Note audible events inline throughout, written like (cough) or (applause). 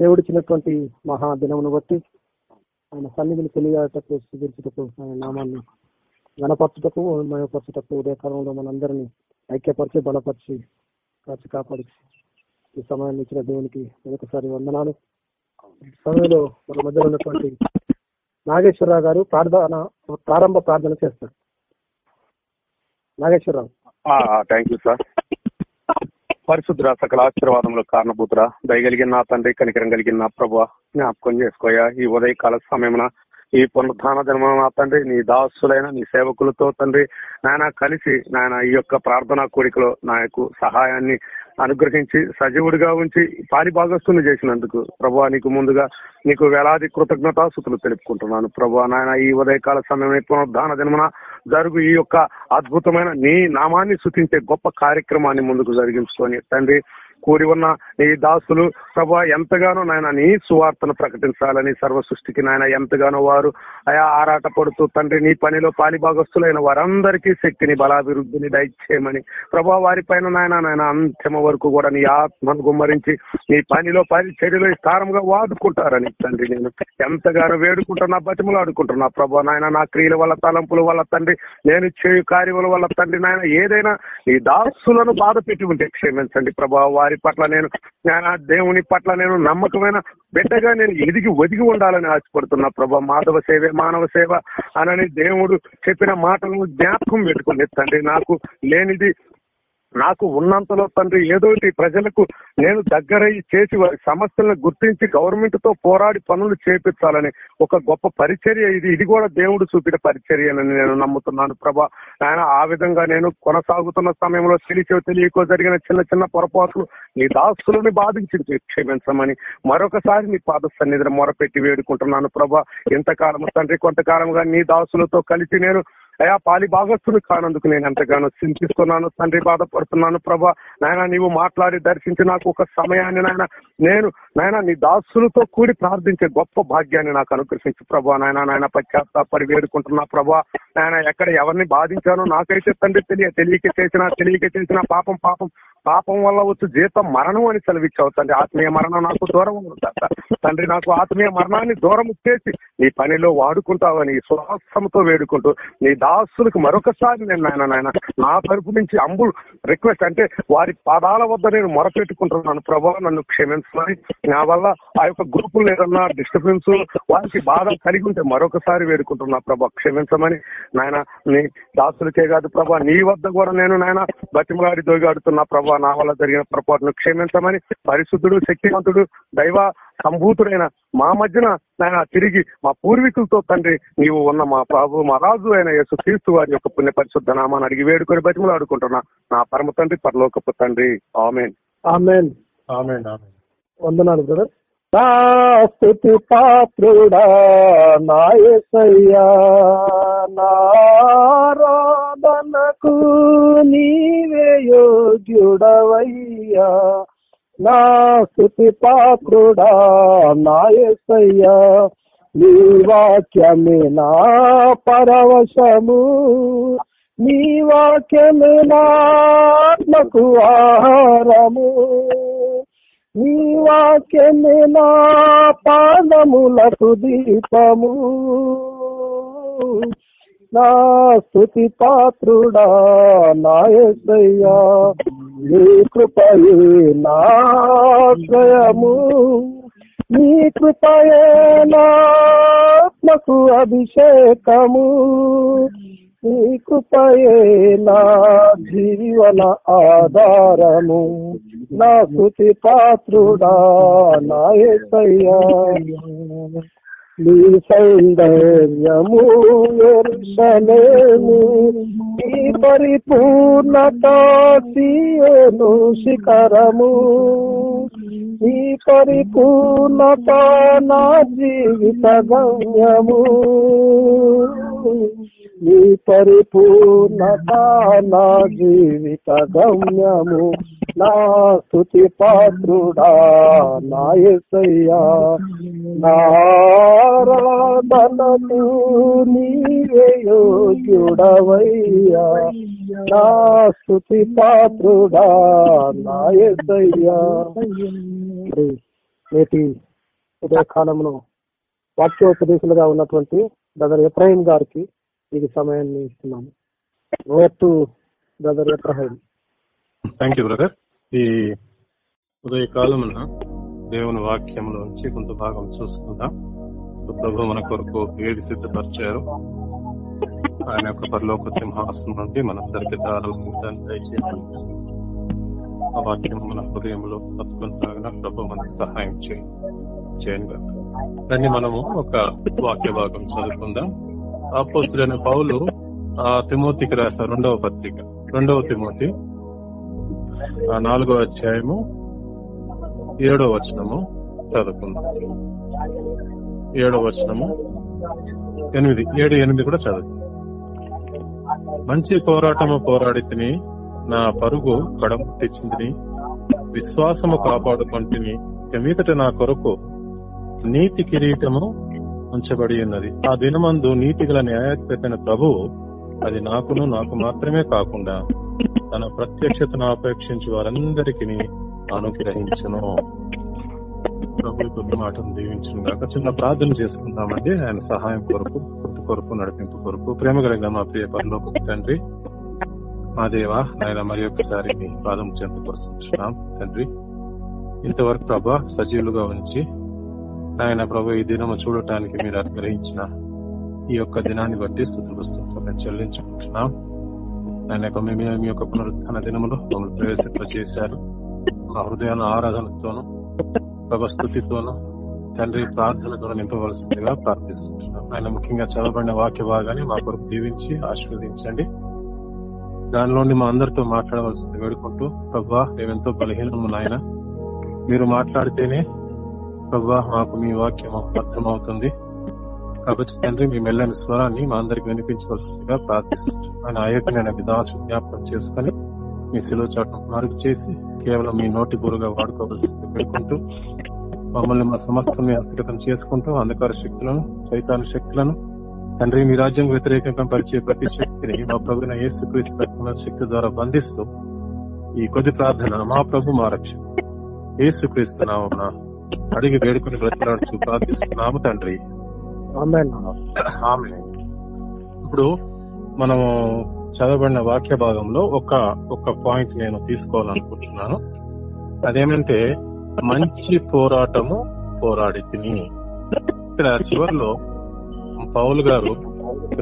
దేవుడిచ్చినటువంటి మహా దినమును బట్టి ఆయన సన్నిధిని తెలియటకు చూపించుటకు ఆయన నామాన్ని గణపరచుటకు మయపరచుటకు ఉదయకాలంలో మనందరినీ ఐక్యపరిచి బలపరిచి కాచి కాపాడి ఈ సమయాన్ని ఇచ్చిన దేవునికి మరొకసారి వందనాలు. సమయంలో మన మధ్య ఉన్నటువంటి నాగేశ్వరరావు గారు ప్రార్థన ప్రారంభ ప్రార్థన చేస్తారు. నాగేశ్వరరావు. Thank you sir. పరిశుద్ధ సకల ఆశీర్వాదంలో కారణభూతురా దయగలిగిన నా తండ్రి కనికరం కలిగిన నా ప్రభు జ్ఞాపకం చేసుకోయా. ఈ ఉదయకాల సమయమున ఈ పునరుద్ధాన జన్మ నా తండ్రి నీ దాసులైన నీ సేవకులతో తండ్రి నాయన కలిసి నాయన ఈ యొక్క ప్రార్థనా కోరికలో నాకు సహాయాన్ని అనుగ్రహించి సజీవుడిగా ఉంచి పారిభాగస్తుని చేసినందుకు ప్రభా నీకు ముందుగా నీకు వేలాది కృతజ్ఞతాసుతులు తెలుపుకుంటున్నాను. ప్రభా నాయన ఈ ఉదయకాల సమయం పునరుద్ధాన దినమున జరుగు ఈ యొక్క అద్భుతమైన నీ నామాన్ని శృతించే గొప్ప కార్యక్రమాన్ని ముందుకు జరిగించుకొని తండ్రి కూడి ఉన్న నీ దాసులు ప్రభా ఎంతగానో నాయన నీ సువార్తను ప్రకటించాలని సర్వ సృష్టికి నాయన ఎంతగానో వారు అయా ఆరాట పడుతూ తండ్రి నీ పనిలో పాలిభాగస్తులైన వారందరికీ శక్తిని బలాభివృద్ధిని దయచేయమని. ప్రభా వారి పైన నాయన నాయన అంతిమ వరకు కూడా నీ ఆత్మను గుమ్మరించి నీ పనిలో పరిచర్యలో స్థానంగా వాడుకుంటారని తండ్రి నేను ఎంతగానో వేడుకుంటున్నా బతిమలు ఆడుకుంటున్నా ప్రభా నాయన నా క్రియల వల్ల తలంపుల వల్ల తండ్రి నేను చేయు కార్యముల వల్ల తండ్రి నాయన ఏదైనా నీ దాసులను బాధ పెట్టి ఉంటే క్షమించండి. ప్రభా వారి పట్ల నేను దేవుని పట్ల నేను నమ్మకమైన బిడ్డగా నేను ఎదిగి ఒదిగి ఉండాలని ఆశపడుతున్నా. ప్రభా మాధవ సేవే మానవ సేవ అనని దేవుడు చెప్పిన మాటలను జ్ఞాపకం పెట్టుకుని తండ్రి నాకు లేనిది నాకు ఉన్నంతలో తండ్రి ఏదో ప్రజలకు నేను దగ్గరయ్యి చేసి వారి సమస్యలను గుర్తించి గవర్నమెంట్తో పోరాడి పనులు చేపించాలని ఒక గొప్ప పరిచర్య ఇది. ఇది కూడా దేవుడు చూపిన పరిచర్యనని నేను నమ్ముతున్నాను ప్రభా. ఆయన ఆ విధంగా నేను కొనసాగుతున్న సమయంలో తెలిసో తెలియకో జరిగిన చిన్న చిన్న పొరపాట్లు నీ దాసులను బాధించి క్షమించమని మరొకసారి నీ పాద సన్నిధిని మొరపెట్టి వేడుకుంటున్నాను ప్రభా. ఇంతకాలం తండ్రి కొంతకాలంగా నీ దాసులతో కలిసి నేను అయా పాలి భాగస్తులు కానందుకు నేను ఎంతగానో చింతిస్తున్నాను తండ్రి బాధపడుతున్నాను ప్రభా నాయన నీవు మాట్లాడి దర్శించి నాకు ఒక సమయాన్ని నాయన నేను నాయన నీ దాసులతో కూడి ప్రార్థించే గొప్ప భాగ్యాన్ని నాకు అనుగ్రహించు. ప్రభా నాయన నాయన పశ్చాత్తాపడి వేడుకుంటున్నా ప్రభా. నాయన ఎక్కడ ఎవరిని బాధించానో నాకైతే తండ్రి తెలియ తెలియక చేసిన తెలియక చేసిన పాపం పాపం పాపం వల్ల వచ్చి జీతం మరణం అని సెలవిచ్చావు తండ్రి. ఆత్మీయ మరణం నాకు దూరం ఉంటుందా తండ్రి నాకు ఆత్మీయ మరణాన్ని దూరం చేసి నీ పనిలో వాడుకుంటావని స్వాస్థంతో వేడుకుంటూ నీ దాసులకు మరొకసారి నేను నాయన నాయన నా తరపు నుంచి అంబుల్ రిక్వెస్ట్ అంటే వారి పాదాల వద్ద నేను మొరపెట్టుకుంటున్నాను. ప్రభా నన్ను క్షమించమని. నా వల్ల ఆ యొక్క గ్రూపులు ఏదన్నా డిస్టర్బెన్స్ వారికి బాధ కలిగి ఉంటే మరొకసారి వేడుకుంటున్నా. ప్రభా క్షమించమని. నాయన నీ దాసులకే కాదు ప్రభా నీ వద్ద కూడా నేను నాయన బతిమలాడి దొరిగాడుతున్నా. ప్రభా నా వల్ల జరిగిన పొరపాటును క్షమించమని పరిశుద్ధుడు శక్తివంతుడు దైవ సంభూతుడైన మా మధ్యన నాయన తిరిగి మా పూర్వీకులతో తండ్రి నీవు ఉన్న మా ప్రభు మా రాజు అయిన యేసు క్రీస్తు వారి యొక్క పుణ్య పరిశుద్ధ నామాన్ని అడిగి వేడుకొని బతిమలు ఆడుకుంటున్నా. నా పరమ తండ్రి పరలోకపు తండ్రి. ఆమెన్. ఆమెన్. Amen amen. వందనాలు బ్రదర్. నా స్థుతి పాత్రుడా నాయసయ్యా నారాధనకు నీవే యోగ్యుడవయ్యా. నా స్థుతి పాత్రుడా నాయసయ్యా. నీ వాక్యమే నా పరవశము. నీ వాక్యమే నాత్మకు ఆహారము. నీ వాక్యమే నా పాదములకు దీపము. నా స్థుతి పాత్రుడా నాయసయ్యా. నీ కృపయే నాశ్రయము నీ కృపయే నాత్మకు అభిషేకము. నీ కృపయే నా జీవన ఆధారము. నా స్థుతి పాత్రుడా నాయసయ్యా. నీ సౌందర్యము ఎర్షలేము నీ పరిపూర్ణత సీయోను శిఖరము. నీ పరిపూర్ణత నా జీవిత గమ్యము. నీ పరిపూర్ణత నా జీవిత గమ్యము. నా స్థుతి పాత్రుడా నా యేసయ్యా నారాధనకు నీవే యోగ్యుడవయ్యా. నా స్థుతి పాత్రుడా నా యేసయ్యా నేటి ఉదయకాలంలో వాక్యోపదేశులుగా ఉన్నటువంటి బ్రదర్ ఎబ్రాహిం గారికి ఇది సమయాన్ని ఇస్తున్నాము. To brother Ebrahim. Thank you brother ఈ ఉదయకాలమున దేవుని వాక్యంలో నుంచి కొంత భాగం చూసుకుందాం. ప్రభు మన కొరకు ఏది సిద్ధపరిచారు ఆయన యొక్క పరలోక సింహాసనం నుండి మనందరికి దారాలను దయచేయాలి ఆ వాక్యం మన హృదయంలో బతుకుంటాగా ప్రభు మనకు సహాయం చేయండి. చేయండి దాన్ని మనము ఒక వాక్య భాగం చదువుకుందాం. ఆపోస్తులైన పౌలు ఆ తిమోతికి రాశారు రెండవ పత్రిక. రెండవ తిమోతి ఆ నాలుగవ అధ్యాయము ఏడో వచనము చదువుకుందాం. ఏడో వచనము ఎనిమిది ఏడు ఎనిమిది కూడా చదువు మంచి పోరాటము పోరాడితిని నా పరుగు కడము తెచ్చింది విశ్వాసము కాపాడుకుంటుని మీదట నా కొరకు నీతి కిరీటము ఉంచబడి ఉన్నది. ఆ దినమందు నీతి గల న్యాయాధిపతిన ప్రభువు అది నాకును నాకు మాత్రమే కాకుండా తన ప్రత్యక్షతను అపేక్షించి వారందరికీ అనుగ్రహించను. ప్రభు మాటను దీవించను కాక చిన్న ప్రార్థన చేసుకుందామండి. ఆయన సహాయం కొరకు కృతి కొరకు నడిపింపు కొరకు ప్రేమ కలిగిన మా ప్రియ పరలోక తండ్రి మా దేవా నాయన మరి ఒకసారి మీ పాదం చెంతపరుస్తున్నాం తండ్రి ఇంతవరకు ప్రభా సజీవులుగా ఉంచి ఆయన ప్రభు ఈ దినము చూడటానికి మీరు అనుగ్రహించిన ఈ యొక్క దినాన్ని బట్టి స్థుతులు మేము చెల్లించుకుంటున్నాం. ఆయన యొక్క మీ మీ యొక్క పునరుద్ధరణ దినములో మమ్మల్ని ప్రవేశింప చేశారు మా హృదయాన్ని ఆరాధనతోనూ ప్రభస్థుతితోనూ తండ్రి ప్రార్థనతో నింపవలసిందిగా ప్రార్థిస్తున్నాం. ఆయన ముఖ్యంగా చదవబడిన వాక్య భాగాన్ని మా కొరకు దీవించి ఆశీర్వదించండి. దానిలోని మా అందరితో మాట్లాడవలసింది వేడుకుంటూ ప్రభా మేమెంతో బలహీనము నాయన. మీరు మాట్లాడితేనే ప్రభా మాకు మీ వాక్యం అర్థమవుతుంది. కాబట్టి తండ్రి మీ మెల్లని స్వరాన్ని మా అందరికి వినిపించవలసిందిగా ప్రార్థిస్తున్నాను ఆయన నేను విధాసు జ్ఞాపకం చేసుకుని మీ శిలో చాటం మరుగు చేసి కేవలం మీ నోటి గురుగా వాడుకోవలసింది పెట్టుకుంటూ మమ్మల్ని మా సమస్తని హస్తగతం చేసుకుంటూ అంధకార శక్తులను చైతాన్య శక్తులను తండ్రి మీ రాజ్యం వ్యతిరేకంగా పరిచే ప్రతి శక్తిని మా ప్రభున ఏసుక్రీస్తు శక్తి ద్వారా బంధిస్తూ ఈ కొద్ది ప్రార్థన మా ప్రభు మా రక్ష ఏసుక్రీస్తు నామమున. అడిగి వేడుకుని బ్రతలాడుచు ప్రార్థిస్తున్నాము తండ్రి. ఆమె ఇప్పుడు మనము చదవబడిన వాక్య భాగంలో ఒక ఒక పాయింట్ నేను తీసుకోవాలనుకుంటున్నాను. అదేమంటే మంచి పోరాటము పోరాడి తిని. ఇక్కడ చివరిలో పౌలు గారు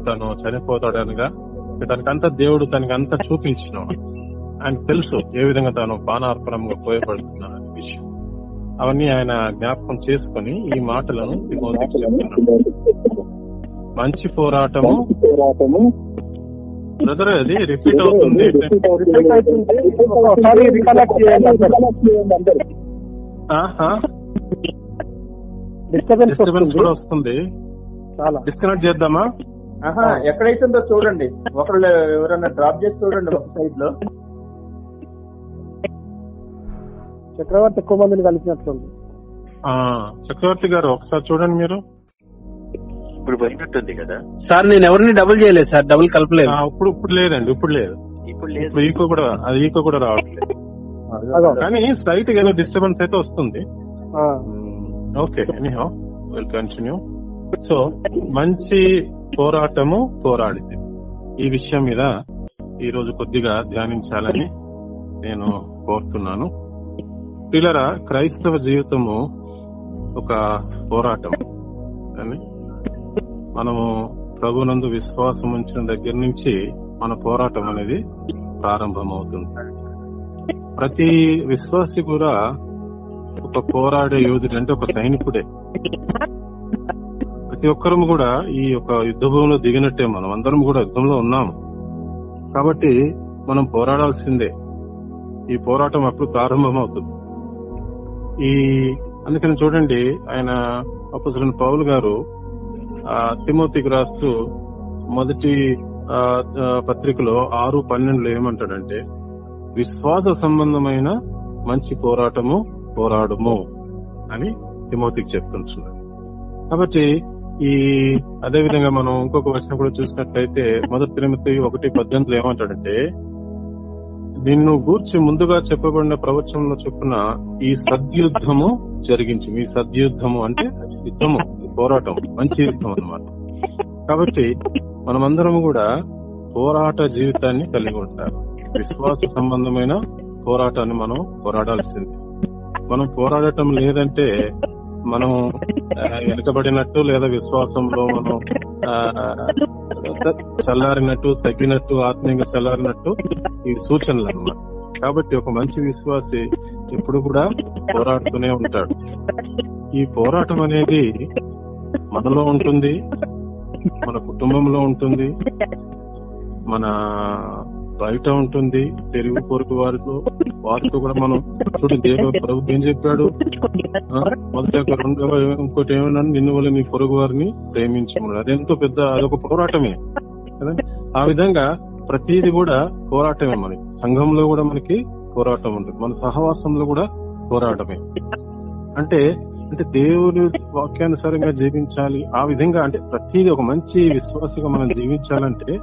తను చనిపోతాడనగా తనకంతా దేవుడు తనకి అంతా చూపించిన ఆయన తెలుసు ఏ విధంగా తాను బాణార్పణంగా పోయబడుతున్నా అనే విషయం. అవన్నీ ఆయన జ్ఞాపకం చేసుకుని ఈ మాటలను తిమోతికి చెప్తున్నాడు. మంచి పోరాటము. బ్రదర్ అది రిపీట్ అవుతుంది. డిస్టర్బెన్స్ కూడా వస్తుంది. చాలా. డిస్కనెక్ట్ చేద్దామా? ఆహా ఎక్కడైతుందో చూడండి. ఒకళ్ళు ఎవరైనా డ్రాప్ చేసి చూడండి ఒక సైడ్లో. చక్రవర్తి ఎక్కువ మందిని కలిసినట్లుంది. ఆ, చక్రవర్తి గారు ఒకసారి చూడండి మీరు. ఇప్పుడు పోయినట్టుంది కదా. సార్ నేను ఎవరిని డబుల్ చేయలేదు సార్ డబుల్ కలపలేదు. ఇప్పుడు ఇప్పుడు లేదండి ఇప్పుడు లేదు. ఇప్పుడు లేదు. ఈకో కూడా అది ఈకో కూడా రావట్లేదు. అదో. కానీ స్లైట్ ఏదో డిస్టర్బెన్స్ అయితే వస్తుంది. ఆ, okay anyhow will continue so మంచి పోరాటము పోరాడితే. ఈ విషయం మీద ఈ రోజు కొద్దిగా ధ్యానించాలని నేను కోరుతున్నాను. పిల్లరా క్రైస్తవ జీవితము ఒక పోరాటం. మనము ప్రభునందు విశ్వాసం ఉంచిన దగ్గర నుంచి మన పోరాటం అనేది ప్రారంభమవుతుంది. ప్రతి విశ్వాసి కూడా ఒక పోరాడే యోధుడు అంటే ఒక సైనికుడే. ప్రతి ఒక్కరం కూడా ఈ యొక్క యుద్ధ భూమిలో దిగినట్టే మనం. అందరం కూడా యుద్ధంలో ఉన్నాము. కాబట్టి మనం పోరాడాల్సిందే. ఈ పోరాటం అప్పుడు ప్రారంభమవుతుంది. ఈ అందుకని చూడండి ఆయన అప్పసరన్ పౌల్ గారు ఆ తిమోతికి రాస్తూ మొదటి ఆ, పత్రికలో ఆరు పన్నెండులో ఏమంటాడంటే విశ్వాస సంబంధమైన మంచి పోరాటము పోరాడము అని తిమోతికి చెప్తుంటున్నాడు. కాబట్టి ఈ అదే విధంగా మనం ఇంకొక వచనం కూడా చూసినట్లయితే మొదటి తిరుమతి ఒకటి పద్దెనిమిదిలో ఏమంటాడంటే నిన్ను గూర్చి ముందుగా చెప్పబడిన ప్రవచనంలో చొప్పున ఈ సద్యుద్ధము జరిగించి. మీ సద్యుద్ధము అంటే యుద్ధము పోరాటం మంచి యుద్ధం అన్నమాట. కాబట్టి మనమందరం కూడా పోరాట జీవితాన్ని కలిగి ఉంటారు. విశ్వాస సంబంధమైన పోరాటాన్ని మనం పోరాడాల్సింది. మనం పోరాడటం లేదంటే మనం వెనుకబడినట్టు లేదా విశ్వాసంలో మనం ఆ, చల్లారినట్టు తగ్గినట్టు ఆత్మీయంగా చల్లారినట్టు ఇవి సూచనలు అన్నమాట. కాబట్టి ఒక మంచి విశ్వాసి ఎప్పుడు కూడా పోరాడుతూనే ఉంటాడు. ఈ పోరాటం అనేది మనలో ఉంటుంది మన కుటుంబంలో ఉంటుంది మన బయట ఉంటుంది తెలుగు కొరకు వారితో వారితో కూడా మనం చూడు దేవుడు ప్రభు ఏం చెప్పాడు? మొదటి రెండవ ఇంకోటి ఏమన్నా నిన్ను వల్ల నీ పొరుగు వారిని ప్రేమించమన్నాడు అదెంతో పెద్ద అదొక పోరాటమే. ఆ విధంగా ప్రతిది కూడా పోరాటమే మనకి. సంఘంలో కూడా మనకి పోరాటం ఉంటుంది. మన సహవాసంలో కూడా పోరాటమే. అంటే అంటే దేవుని వాక్యానుసారంగా జీవించాలి. ఆ విధంగా అంటే ప్రతిదీ ఒక మంచి విశ్వాసగా మనం జీవించాలంటే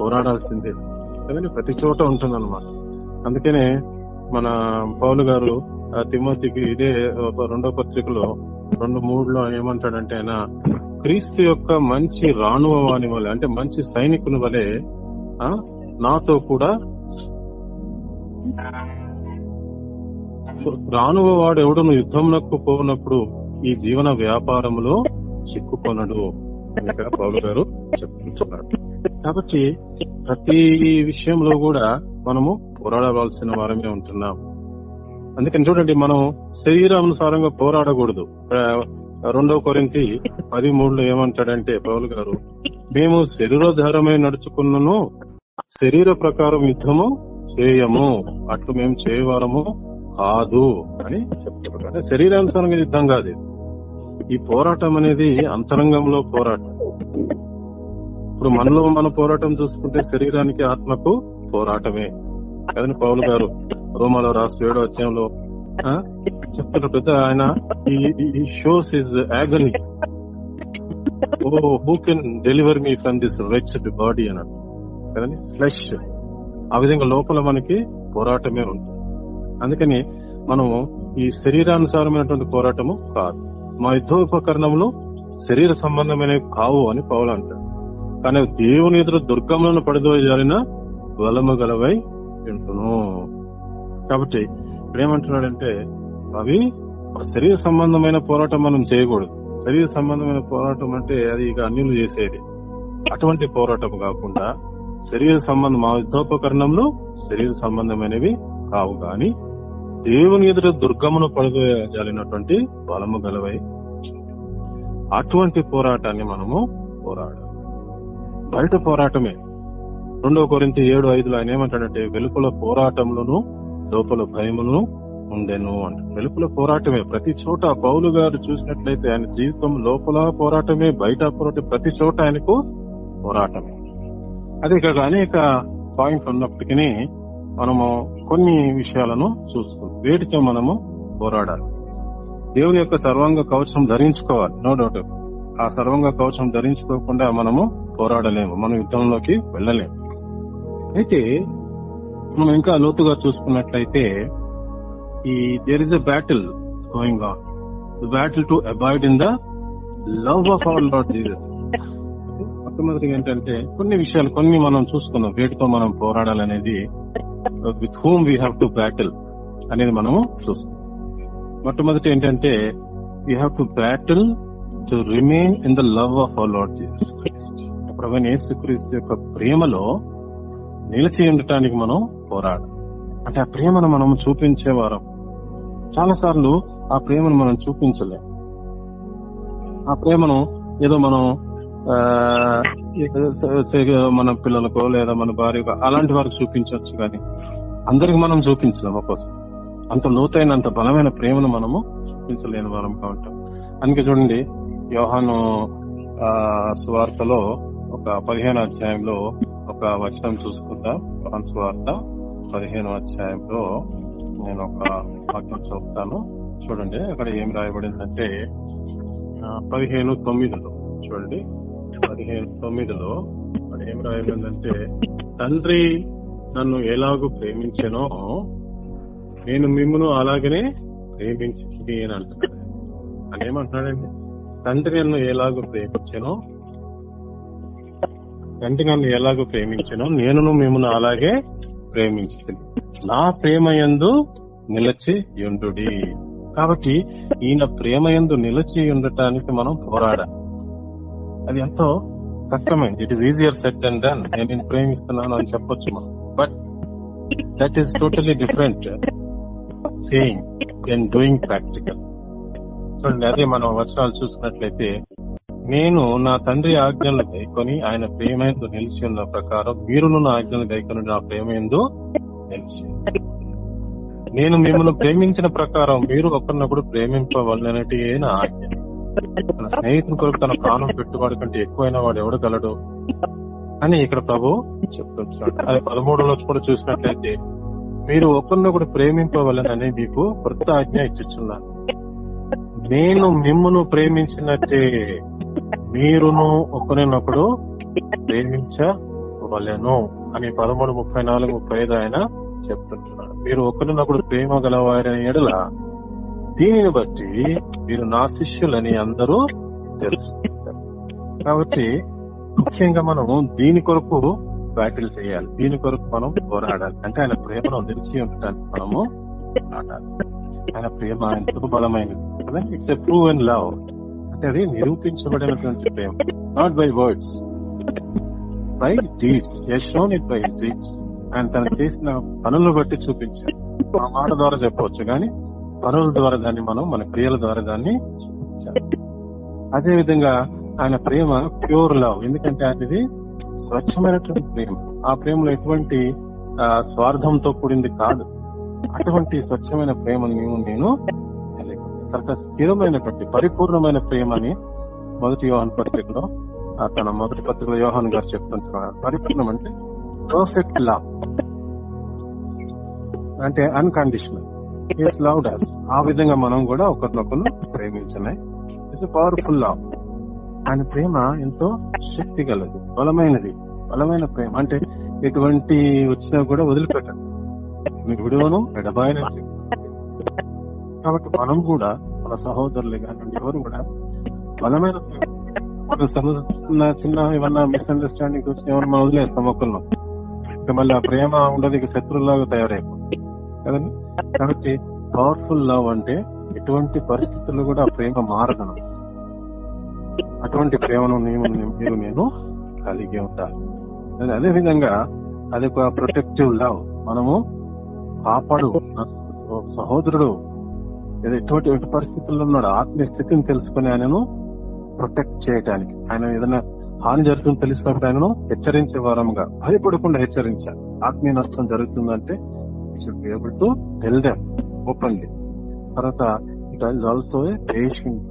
పోరాడాల్సిందే. కదండి ప్రతి చోట ఉంటుంది అనమాట అందుకనే మన పౌలు గారు తిమ్మతికి ఇదే రెండో పత్రికలో రెండు మూడులో ఏమంటాడంటే ఆయన క్రీస్తు యొక్క మంచి రాణువ వాని వలె అంటే మంచి సైనికుని వలె ఆ, నాతో కూడా రానువ వాడు ఎవడును యుద్ధంలోకి పోనప్పుడు ఈ జీవన వ్యాపారంలో చిక్కుకొనడు. అని ఇక్కడ పౌరు గారు చెప్తున్నారు కాబట్టి ప్రతి విషయంలో కూడా మనము పోరాడవలసిన వారమే ఉంటున్నాం. అందుకని చూడండి మనం శరీరానుసారంగా పోరాడకూడదు. రెండవ కొరింతి పది మూడులో ఏమంటాడంటే పౌలు గారు మేము శరీరోధారమై నడుచుకున్నను శరీర ప్రకారం యుద్ధము చేయము అట్లు మేము చేయవారము కాదు అని చెప్తాడు అంటే శరీరానుసారంగా యుద్ధం కాదు ఈ పోరాటం అనేది అంతరంగంలో పోరాటం. ఇప్పుడు మనలో మన పోరాటం చూసుకుంటే శరీరానికి ఆత్మకు పోరాటమే. కదండి పౌలు గారు రోమాలో రాష్ట్ర ఏడో అధ్యాయంలో చెప్తున్న పెద్ద ఆయన ఈ షోస్ ఇస్ agony O who can deliver me from this wretched body అన్నట్టు కదండి ఫ్లెష్ ఆ విధంగా లోపల మనకి పోరాటమే ఉంటుంది. అందుకని మనము ఈ శరీరానుసారమైనటువంటి పోరాటము కాదు. మా యుద్ధోపకరణములు శరీర సంబంధమైనవి కావు అని పౌలు అంటాడు. కానీ దేవుని ఎదురు దుర్గములను పడిదోయాలిన బలము గలవై ఉంటును కాబట్టి ఇప్పుడు ఏమంటున్నాడంటే అవి శరీర సంబంధమైన పోరాటం మనం చేయకూడదు. శరీర సంబంధమైన పోరాటం అంటే అది ఇక అన్యులు చేసేది. అటువంటి పోరాటం కాకుండా శరీర సంబంధం మా యుద్ధోపకరణంలో శరీర సంబంధమైనవి కావు గాని దేవుని ఎదురు దుర్గమును పడదోయాలినటువంటి బలము గలవై అటువంటి పోరాటాన్ని మనము పోరాడాలి బయట పోరాటమే. రెండవ కొరింత ఏడు ఐదులో ఆయన ఏమంటాడంటే వెలుపల పోరాటంలోను లోపల భయమును ఉండెను అంట. వెలుపల పోరాటమే. ప్రతి చోట పౌలు గారు చూసినట్లయితే ఆయన జీవితం లోపల పోరాటమే బయట పోరాటం ప్రతి చోట ఆయనకు పోరాటమే. అదే కాక అనేక పాయింట్స్ ఉన్నప్పటికీ మనము కొన్ని విషయాలను చూసుకుంటాం వేటితో మనము పోరాడాలి. దేవుని యొక్క సర్వాంగ కవచం ధరించుకోవాలి. No doubt. ఆ సర్వాంగ కవచం ధరించుకోకుండా మనము పోరాడలేము. మనం యుద్ధంలోకి వెళ్ళలేము. అయితే మనం ఇంకా లోతుగా చూసుకున్నట్లయితే ఈ there is a battle going on the battle to abide in the love of our Lord Jesus మొట్టమొదటిగా ఏంటంటే కొన్ని విషయాలు కొన్ని మనం చూసుకున్నాం. వేటితో మనం పోరాడాలనేది with whom we have to battle అనేది మనము చూసుకున్నాం. మొట్టమొదటి ఏంటంటే you have to battle to remain in the love of our Lord Jesus Christ ప్రభువైన యేసుక్రీస్తు యొక్క ప్రేమలో నిలిచి ఉండటానికి మనం పోరాడు అంటే ఆ ప్రేమను మనం చూపించేవారం. చాలా సార్లు ఆ ప్రేమను మనం చూపించలేం. ఆ ప్రేమను ఏదో మనం ఆ, మన పిల్లలకో లేదా మన భార్యకో అలాంటి వారికి చూపించవచ్చు కానీ అందరికి మనం చూపించలేం ఒక్కోసం అంత లోతైన అంత బలమైన ప్రేమను మనము చూపించలేని వారం ఉంటాం అందుకే చూడండి యోహాను ఆ సువార్తలో ఒక పదిహేను అధ్యాయంలో ఒక వచనం చూసుకుందాం. యోహాను సువార్త పదిహేను అధ్యాయంలో నేను ఒక వాక్యం చదువుతాను. చూడండి అక్కడ ఏం రాయబడిందంటే పదిహేను తొమ్మిదిలో చూడండి పదిహేను తొమ్మిదిలో అక్కడ ఏం రాయబడిందంటే తండ్రి నన్ను ఎలాగూ ప్రేమించానో నేను మిమ్మను అలాగనే ప్రేమించింది అని అంటున్నాడు. ఆయన ఏమంటున్నాడండి తండ్రి నన్ను ఎలాగో ప్రేమించానో తండ్రి నన్ను ఎలాగో ప్రేమించను నేనును మిమ్మల్ని అలాగే ప్రేమించను. నా ప్రేమ యందు నిలచి యుండుడి. కాబట్టి ఈయన ప్రేమ యందు నిలిచి ఉండటానికి మనం పోరాడాలి. అది ఎంతో కష్టమైంది. It is easier said and done నేను ప్రేమిస్తున్నాను అని చెప్పొచ్చు మనం. But that is totally different saying than doing practical చూడండి అదే మనం వచనాలు చూసినట్లయితే నేను నా తండ్రి ఆజ్ఞలను గైకొని ఆయన ప్రేమ ఎందు నిలిచి ఉన్న ప్రకారం మీరును నా ఆజ్ఞలు గైకొని నా ప్రేమ ఎందు నిలిచి. నేను మిమ్మల్ని ప్రేమించిన ప్రకారం మీరు ఒకరినొకడు ప్రేమింపవలనటి నా ఆజ్ఞ. తన స్నేహితుని కొరకు తన ప్రాణం పెట్టుబడి కంటే ఎక్కువైన వాడు ఎవడగలడు అని ఇక్కడ ప్రభు చెప్తున్నాడు అది పదమూడులో కూడా చూసినట్లయితే మీరు ఒకరినొకడు ప్రేమింపవలనని మీకు కొత్త ఆజ్ఞ ఇచ్చిచున్నాను. నేను మిమ్మను ప్రేమించినట్టే మీరును ఒకరినొకడు ప్రేమించవలెను అని పదమూడు ముప్పై నాలుగు ముప్పై ఐదు ఆయన చెప్తుంటున్నాడు. మీరు ఒకరినొకడు ప్రేమ గలవారని ఎడల దీనిని బట్టి మీరు నా శిష్యులని అందరూ తెలుసుకుంటారు. కాబట్టి ముఖ్యంగా మనము దీని కొరకు బ్యాటిల్ చేయాలి. దీని కొరకు మనం పోరాడాలి. అంటే ఆయన ప్రేమను నిలిచి ఉండటానికి మనము ఆయన ప్రేమ ఎంతో బలమైనది. It's a prove and love అంటే అది నిరూపించబడినటువంటి ప్రేమ. Not by words by deeds shown it by deeds ఆయన తను చేసిన పనులను బట్టి చూపించాడు. ఆ మాట ద్వారా చెప్పవచ్చు కానీ పనుల ద్వారా దాన్ని మనం మన క్రియల ద్వారా దాన్ని చూపించాలి. అదే విధంగా ఆయన ప్రేమ ప్యూర్ లవ్ ఎందుకంటే అది స్వచ్ఛమైనటువంటి ప్రేమ. ఆ ప్రేమలో ఎటువంటి స్వార్థంతో కూడింది కాదు. అటువంటి స్వచ్ఛమైన ప్రేమను మేము నేను కలిగి తర్వాత స్థిరమైనటువంటి పరిపూర్ణమైన ప్రేమని మొదటి యోహన్ పత్రికలో తన మొదటి పత్రికలో యోహన్ గారు చెప్తుంటున్నారు పరిపూర్ణం అంటే పర్ఫెక్ట్ లవ్ అంటే అన్కండిషనల్ ఇట్స్ లవ్ డస్ ఆ విధంగా మనం కూడా ఒకరినొకరు ప్రేమించమే. ఇట్స్ పవర్ఫుల్ లవ్ ఆయన ప్రేమ ఎంతో శక్తి గలది బలమైనది బలమైన ప్రేమ. అంటే ఎటువంటి వచ్చినా కూడా వదిలిపెట్టదు మీ విడువను ఎడబాయన కాబట్టి మనం కూడా మన సహోదరులు కానీ ఎవరు కూడా బలమైన చిన్న చిన్న ఏమన్నా మిస్అండర్స్టాండింగ్ వచ్చిన ఎవరు మనం వదిలేస్తాం ఒకళ్ళు మళ్ళీ ఆ ప్రేమ ఉండదు ఇక శత్రువులాగా తయారైపోతుంది. కదండి? కాబట్టి పవర్ఫుల్ లవ్ అంటే ఎటువంటి పరిస్థితుల్లో కూడా ఆ ప్రేమ మారదను అటువంటి ప్రేమను నేను మీరు నేను కలిగి ఉండాలి. అదే- విధంగా అది ఒక ప్రొటెక్టివ్ లవ్ మనము కాపాడు సహోదరుడు ఎటువంటి ఎటు పరిస్థితుల్లో ఉన్నాడు. ఆత్మీయ స్థితిని తెలుసుకుని ఆయనను ప్రొటెక్ట్ చేయడానికి ఆయన ఏదైనా హాని జరుగుతుంది తెలిసినప్పుడు ఆయనను హెచ్చరించే వారంగా భయపడకుండా హెచ్చరించాలి. ఆత్మీయ నష్టం జరుగుతుందంటే should able to tell them openly తర్వాత it is also a patient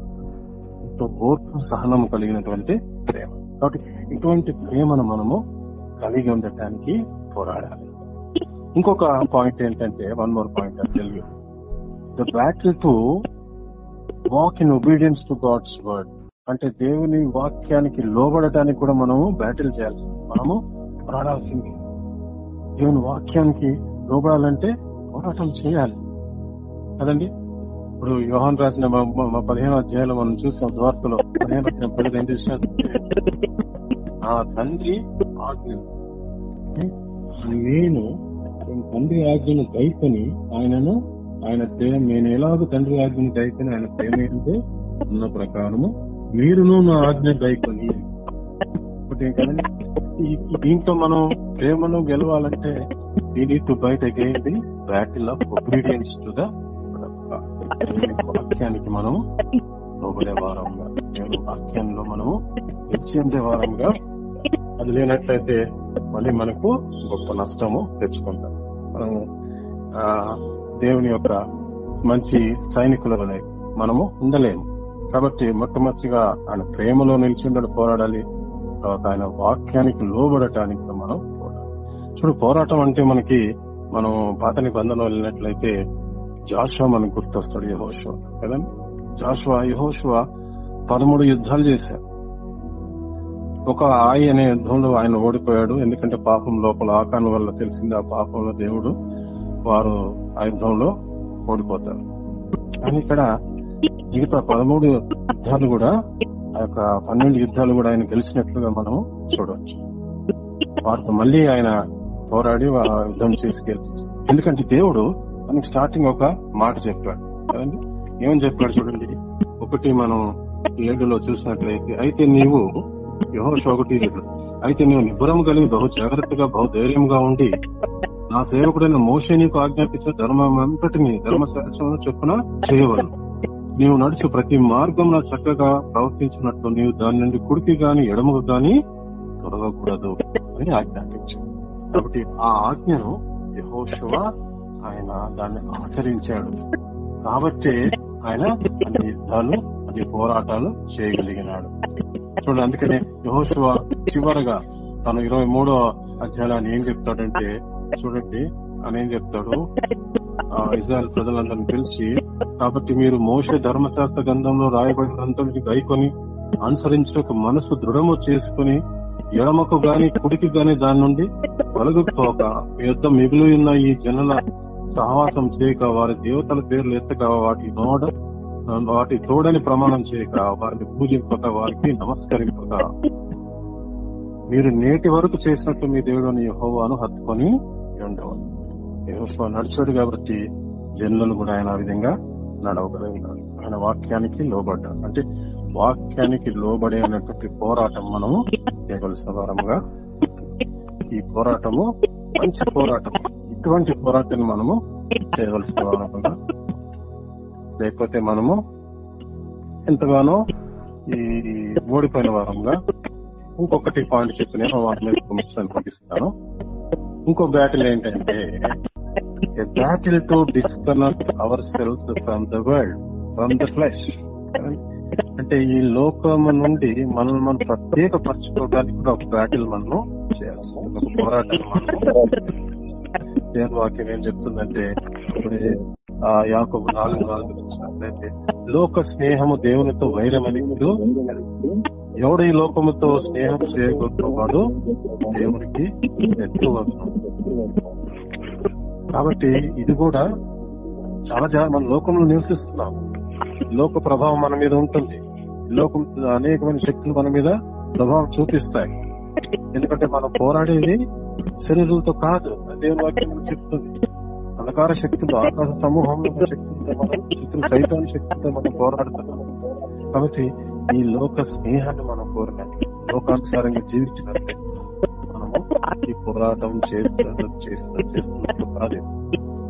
ఓర్పు సహనం కలిగినటువంటి ప్రేమ. కాబట్టి ఇటువంటి ప్రేమను మనము కలిగి ఉండటానికి పోరాడాలి. ఇంకొక పాయింట్ ఏంటంటే one more point Telugu the battle to walk in obedience to God's word అంటే దేవుని వాక్యానికి లోబడటానికి కూడా మనము బ్యాటిల్ చేయాల్సింది. మనము పోరాడాల్సింది. దేవుని వాక్యానికి లోబడాలంటే పోరాటం చేయాలి. కదండి? ఇప్పుడు యోహాన్ రాసిన పదిహేను అధ్యాయంలో మనం చూసాం ద్వార్తలో పదిహేను అధ్యాయం పది ఏం చేసినారు ఆ తండ్రి ఆజ్ఞ నేను తండ్రి ఆజ్ఞను గైకొని ఆయనను ఆయన ప్రేమ నేను ఎలాగో తండ్రి ఆజ్ఞను గైకొని ఆయన ప్రేమ ఏంటో ఉన్న ప్రకారము మీరును నా ఆజ్ఞ గైకొని ఒకటి దీంట్లో మనం ప్రేమను గెలవాలంటే వీ నీడ్ టు బయట again the battle of obedience to the వాక్యానికి మనం లోబడే వారంగా వాక్యంలో మనము తెచ్చి ఉండే వారంగా అది లేనట్లయితే మళ్ళీ మనకు గొప్ప నష్టము తెచ్చుకుంటాం. మనము ఆ దేవుని యొక్క మంచి సైనికుల వలె మనము ఉండలేము. కాబట్టి మొట్టమొదటిగా ఆయన ప్రేమలో నిలిచి ఉండడు పోరాడాలి. తర్వాత ఆయన వాక్యానికి లోబడటానికి మనం పోరాడాలి. చూడు పోరాటం అంటే మనకి మనం పాత నిబంధనలో వెళ్ళినట్లయితే జాషువా మనకు గుర్తొస్తాడు యహోషువా. కదండి జాషువా యహోషువా పదమూడు యుద్ధాలు చేశారు. ఒక ఆయి అనే యుద్ధంలో ఆయన ఓడిపోయాడు. ఎందుకంటే పాపం లోపల ఆకాను వల్ల తెలిసింది ఆ పాపంలో దేవుడు వారు ఆ యుద్ధంలో ఓడిపోతారు. కానీ ఇక్కడ మిగతా పదమూడు యుద్ధాలు కూడా ఆ యొక్క పన్నెండు యుద్ధాలు కూడా ఆయన గెలిచినట్లుగా మనం చూడవచ్చు. వారితో మళ్ళీ ఆయన పోరాడి యుద్ధం చేసి గెలిచి ఎందుకంటే దేవుడు మనకి స్టార్టింగ్ ఒక మాట చెప్పాడు. కదండి? ఏమని చెప్పాడు చూడండి? ఒకటి మనం ఏడులో చూసినట్లయితే అయితే నీవు యెహోషువ ఒకటి అయితే నేను నిబ్బరం కలిగి బహు జాగ్రత్తగా బహు ధైర్యంగా ఉండి నా సేవకుడైన మోషే నీకు ఆజ్ఞాపించిన ధర్మం అంతటిని ధర్మశాస్త్రం చొప్పున చేయవలను. నీవు నడుచు ప్రతి మార్గంలో చక్కగా ప్రవర్తించినట్లు నీవు దాని నుండి కుడికి గాని ఎడమకు గాని తొలగకూడదు అని ఆజ్ఞాపించాడు కాబట్టి ఆ ఆజ్ఞను యహోశివ ఆయన దాన్ని ఆచరించాడు. కాబట్టి ఆయన అన్ని యుద్ధాలు అన్ని పోరాటాలు చేయగలిగినాడు. చూడండి అందుకనే యహోశివ చివరగా తను ఇరవై మూడో అధ్యాయాన్ని ఏం చెప్తాడంటే చూడండి అని ఏం చెప్తాడు? ఇజ్రాయల్ ప్రజలందరిని పిలిచి కాబట్టి మీరు మోస ధర్మశాస్త్ర గ్రంథంలో రాయబడినంతటిని గైకొని అనుసరించక మనసు దృఢము చేసుకుని ఎడమకు గాని కుడికి గాని దాని నుండి వలగుపోక మీ యుద్ధ మిగులు ఉన్న ఈ జనుల సహవాసం చేయక వారి దేవతల పేర్లు ఎత్తక వాటి నోడ వాటి తోడని ప్రమాణం చేయక వారిని పూజింపక వారికి నమస్కరింపక. మీరు నేటి వరకు చేసినట్టు మీ దేవుడు హోవాను హత్తుకొని ఉండవాలి యెహోవా నడిచాడు కాబట్టి జనులను కూడా ఆయన ఆ విధంగా నడవగలిగినారు ఆయన వాక్యానికి లోబడ్డారు అంటే వాక్యానికి లోబడే అనేటువంటి పోరాటం మనము చేయవలసిన వారముగా ఈ పోరాటము మంచి పోరాటం. ఇటువంటి పోరాటాన్ని మనము చేయవలసిన వారముగా లేకపోతే మనము ఎంతగానో ఈ ఓడిపోయిన వారంగా ఇంకొకటి పాయింట్ చెప్పి నేను వాటి మీద పంపించడానికి పంపిస్తాను ఇంకో బ్యాటిల్ ఏంటంటే battle to disconnect ourselves from the world from the flesh అంటే ఈ లోకము నుండి మనల్ని మనం ప్రత్యేక పరచుకోవడానికి కూడా ఒక బ్యాటిల్ మనము చేయాల్సి ఒక పోరాటం మనం దేవుని వాక్యం ఏం చెప్తుందంటే ఇప్పుడు ఆ యాకోబు నాలుగు నాలుగు వచ్చినట్లయితే లోక స్నేహము దేవునితో వైరమని మీరు ఎవడు ఈ లోకముతో స్నేహం చేయగొట్టువాడు దేవునికి ఎత్తువను కాబట్టి ఇది కూడా చాలా మన లోకంలో నివసిస్తున్నాం లోక ప్రభావం మన మీద ఉంటుంది. లోకం అనేకమైన శక్తులు మన మీద ప్రభావం చూపిస్తాయి. ఎందుకంటే మనం పోరాడేది శరీరులతో కాదు. దేవుని వాక్యం చెప్తుంది? అంధకార శక్తులు ఆకాశ సమూహంలో శక్తులతో మనం శక్తులు సైతాన్ని శక్తులతో మనం పోరాడుతున్నాం. కాబట్టి ఈ లోక స్నేహాన్ని మనం కోరినట్లు లోకానుసారంగా జీవించినట్లయితే మనము ఈ పోరాటం చేస్తూ చేస్తూ చేస్తున్నట్టు కాదు.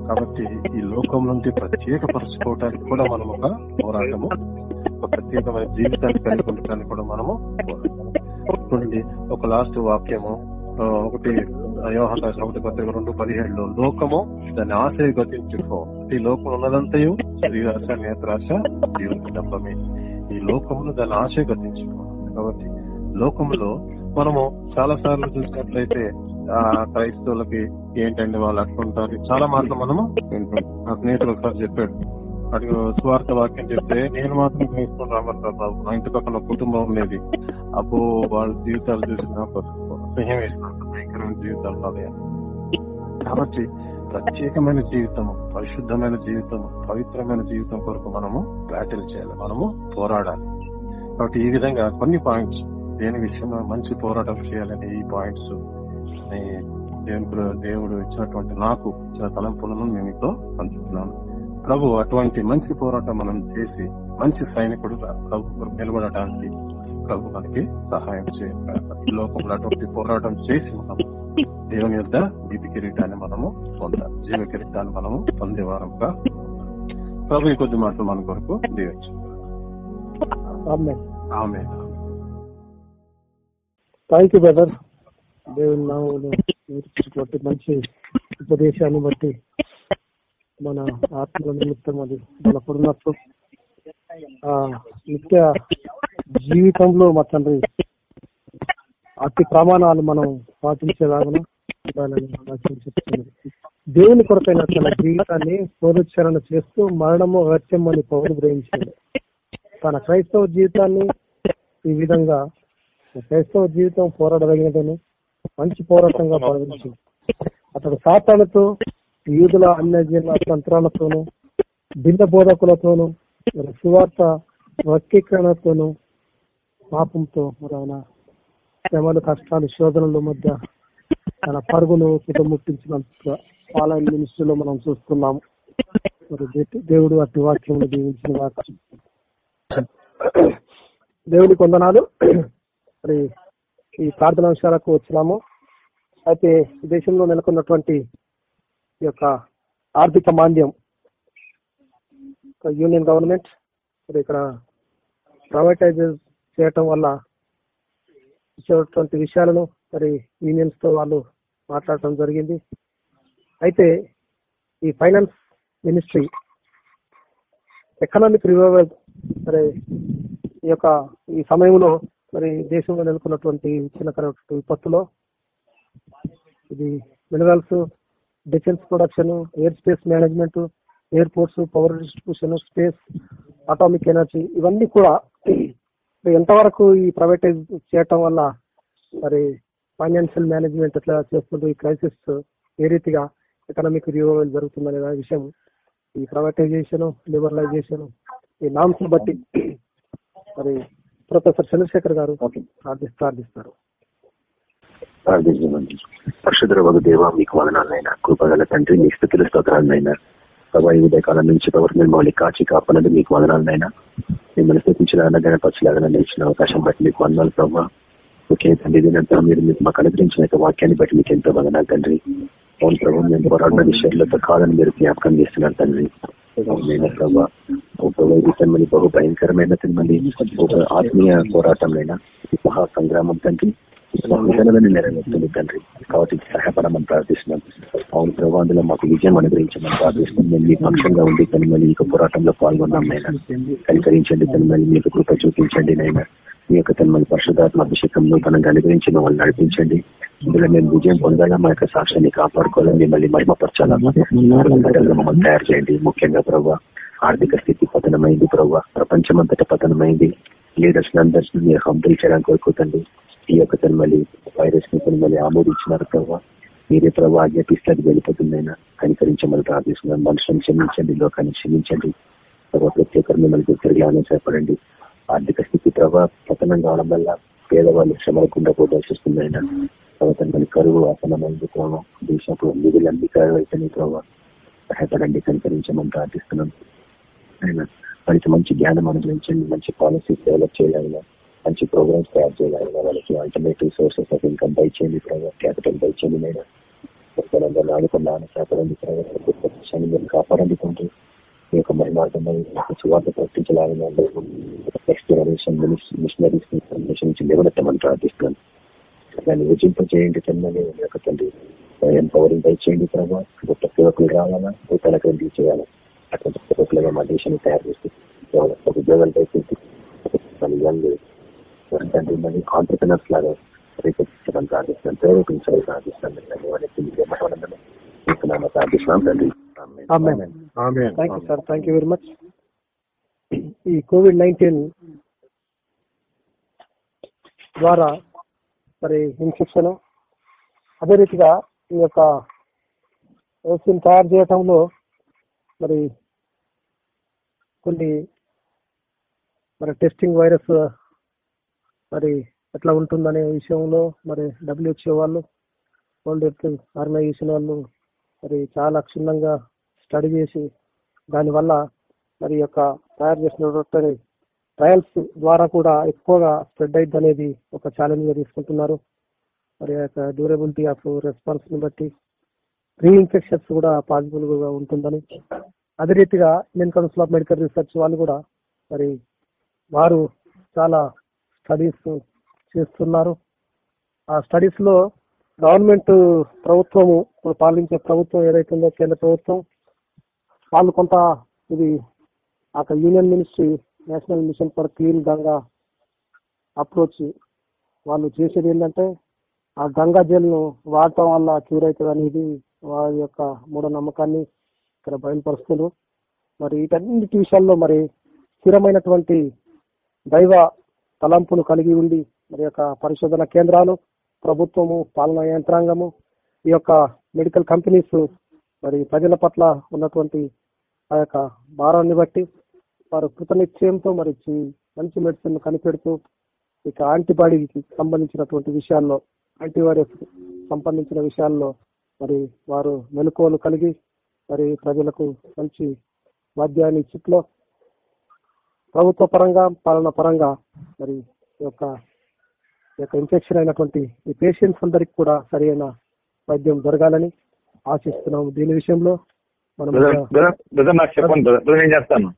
కాబట్టి ఈ లోకం నుండి ప్రత్యేకపరచుకోవడానికి కూడా మనం ఒక పోరాటము ఒక ప్రత్యేకమైన జీవితాన్ని కలిగి ఉండటానికి కూడా మనము పోరాటం. చూడండి ఒక లాస్ట్ వాక్యము. ఒకటి యోహాను ఒకటి పత్రిక రెండు పదిహేడులో లోకము దాన్ని ఆశ గతించుకో ఈ లోకం ఉన్నదంతయు శ్రీరాశ నేత్రాశ దేవునికి డబ్బమే ఈ లోకమును దాన్ని ఆశ గతించుకో కాబట్టి లోకములో మనము చాలా సార్లు చూసినట్లయితే ఆ క్రైస్తవులకి ఏంటండి వాళ్ళు అట్లుంటారు చాలా మాటలు మనము నా స్నేహితులు ఒకసారి చెప్పాడు. అడిగి స్వార్థ వాక్యం చెప్తే నేను మాత్రం క్రైస్తవులు రామంటారు బాబు నా ఇంటి పక్కన కుటుంబం ఉండేది. అబ్బో వాళ్ళ జీవితాలు చూసి భయం వేసినంత భయంకరమైన జీవితాలు కాదు కాబట్టి ప్రత్యేకమైన జీవితము పరిశుద్ధమైన జీవితము పవిత్రమైన జీవితం కొరకు మనము బ్యాటిల్ చేయాలి。మనము పోరాడాలి。కాబట్టి ఈ విధంగా కొన్ని పాయింట్స్ దేని విషయంలో మంచి పోరాటం చేయాలని ఈ పాయింట్స్ దేవుడు దేవుడు ఇచ్చినటువంటి నాకు ఇచ్చిన తలంపులను నేను మీతో పంచుతున్నాను. ప్రభు అటువంటి మంచి పోరాటం మనం చేసి మంచి సైనికుడు ప్రభు నిలబడటానికి ప్రభు మనకి సహాయం చేయాలి ఈ లోకంలో అటువంటి పోరాటం చేసి మనం దేవుని యొక్క నీతి కిరీటాన్ని మనము పొందాలి. జీవ కిరీటాన్ని మనము పొందే వారంగా ప్రభు ఈ కొద్ది మాటలు మన కొరకు దీవచ్చు థ్యాంక్ యూ బ్రదర్ దేవుని మంచి ఉపదేశాన్ని బట్టి మన ఆత్మల నిమిత్తం అది బలపడినప్పుడు ఆ నిత్య జీవితంలో మా తండ్రి అతి ప్రమాణాలు మనం పాటించేలాగా ఉండాలని చెప్తున్నది దేవుని కొరకైన తన జీవితాన్ని పునరుచ్చరణ చేస్తూ మరణము అగత్యం అని పౌరు గ్రహించింది తన క్రైస్తవ జీవితాన్ని ఈ విధంగా క్రైస్తవ జీవితం పోరాడదగినదని మంచి పోరాటంగా భావించింది అతడు సాతాలతో యూదుల అన్యజీల తంత్రాలతోనూ భిన్న బోధకులతోనూ మరి సువార్త వ్యక్తీకరణతోనూ పాపంతో మరి ఆయన శ్రమలు కష్టాలు శోధనల మధ్య తన పరుగును కుటుంబించిన ఆలయ మినిస్ట్రీలో మనం చూస్తున్నాము. మరి దేవుడు అటు వాక్యం దీవించిన వాక కొందనాలు మరి ఈ ప్రార్థన అంశాలకు వచ్చినాము. అయితే దేశంలో నెలకొన్నటువంటి ఈ యొక్క ఆర్థిక మాంద్యం యూనియన్ గవర్నమెంట్ మరి ఇక్కడ ప్రైవేటైజ్ చేయటం వల్ల ఇచ్చేటువంటి విషయాలను మరి యూనియన్స్తో వాళ్ళు మాట్లాడటం జరిగింది. అయితే ఈ ఫైనాన్స్ మినిస్ట్రీ ఎకనామిక్ రివైవల్ మరి ఈ యొక్క ఈ సమయంలో మరి దేశంలో నెలకొన్నటువంటి చిన్నకరమైన విపత్తులో ఇది minerals defence production air space management airports power distribution space atomic energy ఇవన్నీ కూడా (clears throat) ఎంతవరకు ఈ ప్రైవేటైజ్ చేయటం వల్ల మరి ఫైనాన్షియల్ మేనేజ్మెంట్ ఎట్లా చేస్తుందో ఈ క్రైసిస్ ఏ రీతిగా ఎకనామిక్ రివైవల్ జరుగుతుందనే దాని విషయం ఈ ప్రైవేటైజేషన్ లిబరలైజేషన్ ఈ నామ్స్ బట్టి (clears throat) మరి ప్రొఫెసర్ చంద్రశేఖర్ గారు ప్రార్థి- ప్రార్థిస్తారు. ప్రార్థించమండి వగు దేవ మీకు వదనాలైనా కృపగల తండ్రి మీ స్థితుల స్తోత్రాలనైనా ప్రభా ఈ ఉదయకాలం నుంచి ప్రభు మిమ్మల్ని కాచి కాపాలని మీకు వదనాలనైనా మిమ్మల్ని స్థితించలాగా గణపరచలాగా నిలిచిన అవకాశం బట్టి మీకు వందనాలు ప్రభావ ఓకే తండ్రి దీనంతా మీరు మీకు మాకు అనుగ్రహించిన వాక్యాన్ని బట్టి మీకు ఎంతో వదనాలు తండ్రి. అవును ప్రభావం మేము పోరాడిన విషయాలతో కాదని మీరు జ్ఞాపకం చేస్తున్నారు తండ్రి. అవునైనా ప్రభా. బహు భయంకరమైన తిమ్మని ఆత్మీయ పోరాటంలైనా మహా సంగ్రామం తండ్రి. విధానమైన నెరవేరుతుంది తండ్రి కాబట్టి సహాయపడమని ప్రార్థిస్తున్నాం అవును ప్రభావ మాకు విజయం అనుగ్రహించమని ప్రార్థిస్తున్నాం మేము మీ పక్షంగా ఉండి తను మళ్ళీ ఈ పోరాటంలో పాల్గొన్నాం నైనా కనికరించండి తను మళ్ళీ మీకు కృప చూపించండి నైనా మీ యొక్క తన మళ్ళీ పరిశుధాత్మ అభిషేకంలో తనకు అనుగ్రహించి మమ్మల్ని నడిపించండి ఇందులో మేము విజయం పొందాలా మా యొక్క సాక్ష్యాన్ని కాపాడుకోవాలని మిమ్మల్ని మహిమపరచాలా మమ్మల్ని తయారు చేయండి ముఖ్యంగా ప్రభావ ఆర్థిక స్థితి పతనమైంది ప్రభావ ప్రపంచమంతటా పతనమైంది లీడర్స్ అందరినీ మీరు హంబిల్ చేయడానికి కోరుకుతండి ఈ యొక్క తన్మలి వైరస్ని తన్మలి ఆమోదించినారు ప్రభావ మీరే ప్రభావ ఆజ్ఞాపిస్తే వెళ్ళిపోతుందైనా కనికరించమని ప్రార్థిస్తున్నాం. మనుషులను క్షమించండి లోకాన్ని క్షమించండి. ప్రభావ ప్రతి ఒక్కరు మిమ్మల్ని తిరిగి చేపడండి ఆర్థిక స్థితి ప్రభావ పతనం కావడం వల్ల పేదవాళ్ళు శ్రమలకుండా పోవాల్సి వస్తుందైనా తర్వాత మన కరువు అసలమైంది ప్రభావ దేశంలో నిధులన్నీ కరువు అయితే ప్రభావ సహాయపడండి కనికరించమని ప్రార్థిస్తున్నాం. ఆయన మనకి మంచి జ్ఞానం అనుగ్రహించండి మంచి పాలసీస్ డెవలప్ చేయాలి మంచి ప్రోగ్రామ్స్ తయారు చేయాలి. వాళ్ళకి ఆల్టర్నేటివ్ సోర్సెస్ ఆఫ్ ఇన్కమ్ దయచేయండి ప్రైవేట్ క్యాపిటల్ దయచేయండి నేను పుస్తకాలంగా ఆడుకున్న కాపాడండి ప్రభావాన్ని మీరు కాపాడండి. తండ్రి ఈ యొక్క మరిమార్గంలో సువార్త ప్రకటించాలని నెక్స్ట్ జనరేషన్ మిషనరీస్ మిషన్ నుంచి నిలబెట్టమని ప్రార్థిస్తున్నాను. దాన్ని విజింపజేయండి తండ్రి యొక్క తండ్రి. ఎంపవరింగ్ దయచేయండి ప్రభావ గొప్ప సేవకులు రావాలా? గొప్పలకు ఎంపిక చేయాలి? అటువంటి సేవకులుగా మా దేశాన్ని తయారు చేసి ఒక ఉద్యోగాలు దయచేసి తండ్రి మరి లాగా రేపించడం ప్రార్థిస్తున్నాను ప్రేరేపించాలి ప్రార్థిస్తున్నాను ధన్యవాదాలు ప్రార్థిస్తున్నాం తండ్రి ఆమేన్. Thank you sir. Thank you very much. ఈ కోవిడ్ నైన్టీన్ ద్వారా మరి ఇన్ఫెక్షన్ అదే రీతిగా ఈ యొక్క వ్యాక్సిన్ తయారు చేయటంలో మరి కొన్ని మరి టెస్టింగ్ వైరస్ మరి ఎట్లా ఉంటుందనే విషయంలో మరి డబ్ల్యూహెచ్ఓ వాళ్ళు వరల్డ్ హెల్త్ ఆర్గనైజేషన్ వాళ్ళు మరి చాలా క్షుణ్ణంగా స్టడీ చేసి దానివల్ల మరి యొక్క తయారు చేసినటువంటి ట్రయల్స్ ద్వారా కూడా ఎక్కువగా స్ప్రెడ్ అయింది అనేది ఒక ఛాలెంజ్గా తీసుకుంటున్నారు. మరి యొక్క డ్యూరబిలిటీ ఆఫ్ రెస్పాన్స్ని బట్టి రీఇన్ఫెక్షన్స్ కూడా పాసిబుల్గా ఉంటుందని. అదే రీతిగా Indian Council of Medical Research వాళ్ళు కూడా మరి వారు చాలా స్టడీస్ చేస్తున్నారు. ఆ స్టడీస్లో గవర్నమెంట్ ప్రభుత్వము ఇప్పుడు పాలించే ప్రభుత్వం ఏదైతుందో కేంద్ర ప్రభుత్వం వాళ్ళు కొంత ఇది అక్కడ union ministry national mission for clean Ganga approach వాళ్ళు చేసేది ఏంటంటే ఆ గంగా జల్ను వాడటం వల్ల క్యూర్ అవుతుంది అనేది వారి యొక్క మూఢనమ్మకాన్ని ఇక్కడ బయలుపరుస్తున్నారు. మరి వీటన్నిటి విషయాల్లో మరి స్థిరమైనటువంటి దైవ తలంపును కలిగి ఉండి మరి యొక్క పరిశోధన కేంద్రాలు ప్రభుత్వము పాలనా యంత్రాంగము ఈ యొక్క మెడికల్ కంపెనీస్ మరి ప్రజల పట్ల ఉన్నటువంటి ఆ యొక్క భారాన్ని బట్టి వారు కృతనిశ్చయంతో మరి మంచి మెడిసిన్ కనిపెడుతూ ఇక యాంటీబాడీకి సంబంధించినటువంటి విషయాల్లో యాంటీవైరస్ సంబంధించిన విషయాల్లో మరి వారు మెలకువలు కలిగి మరి ప్రజలకు మంచి వాద్యాన్ని చిట్లో ప్రభుత్వ పరంగా పాలన పరంగా మరి యొక్క యొక్క ఇన్ఫెక్షన్ అయినటువంటి ఈ పేషెంట్స్ అందరికి కూడా సరైన వైద్యం జరగాలని ఆశిస్తున్నాము. దీని విషయంలో మనం చెప్పండి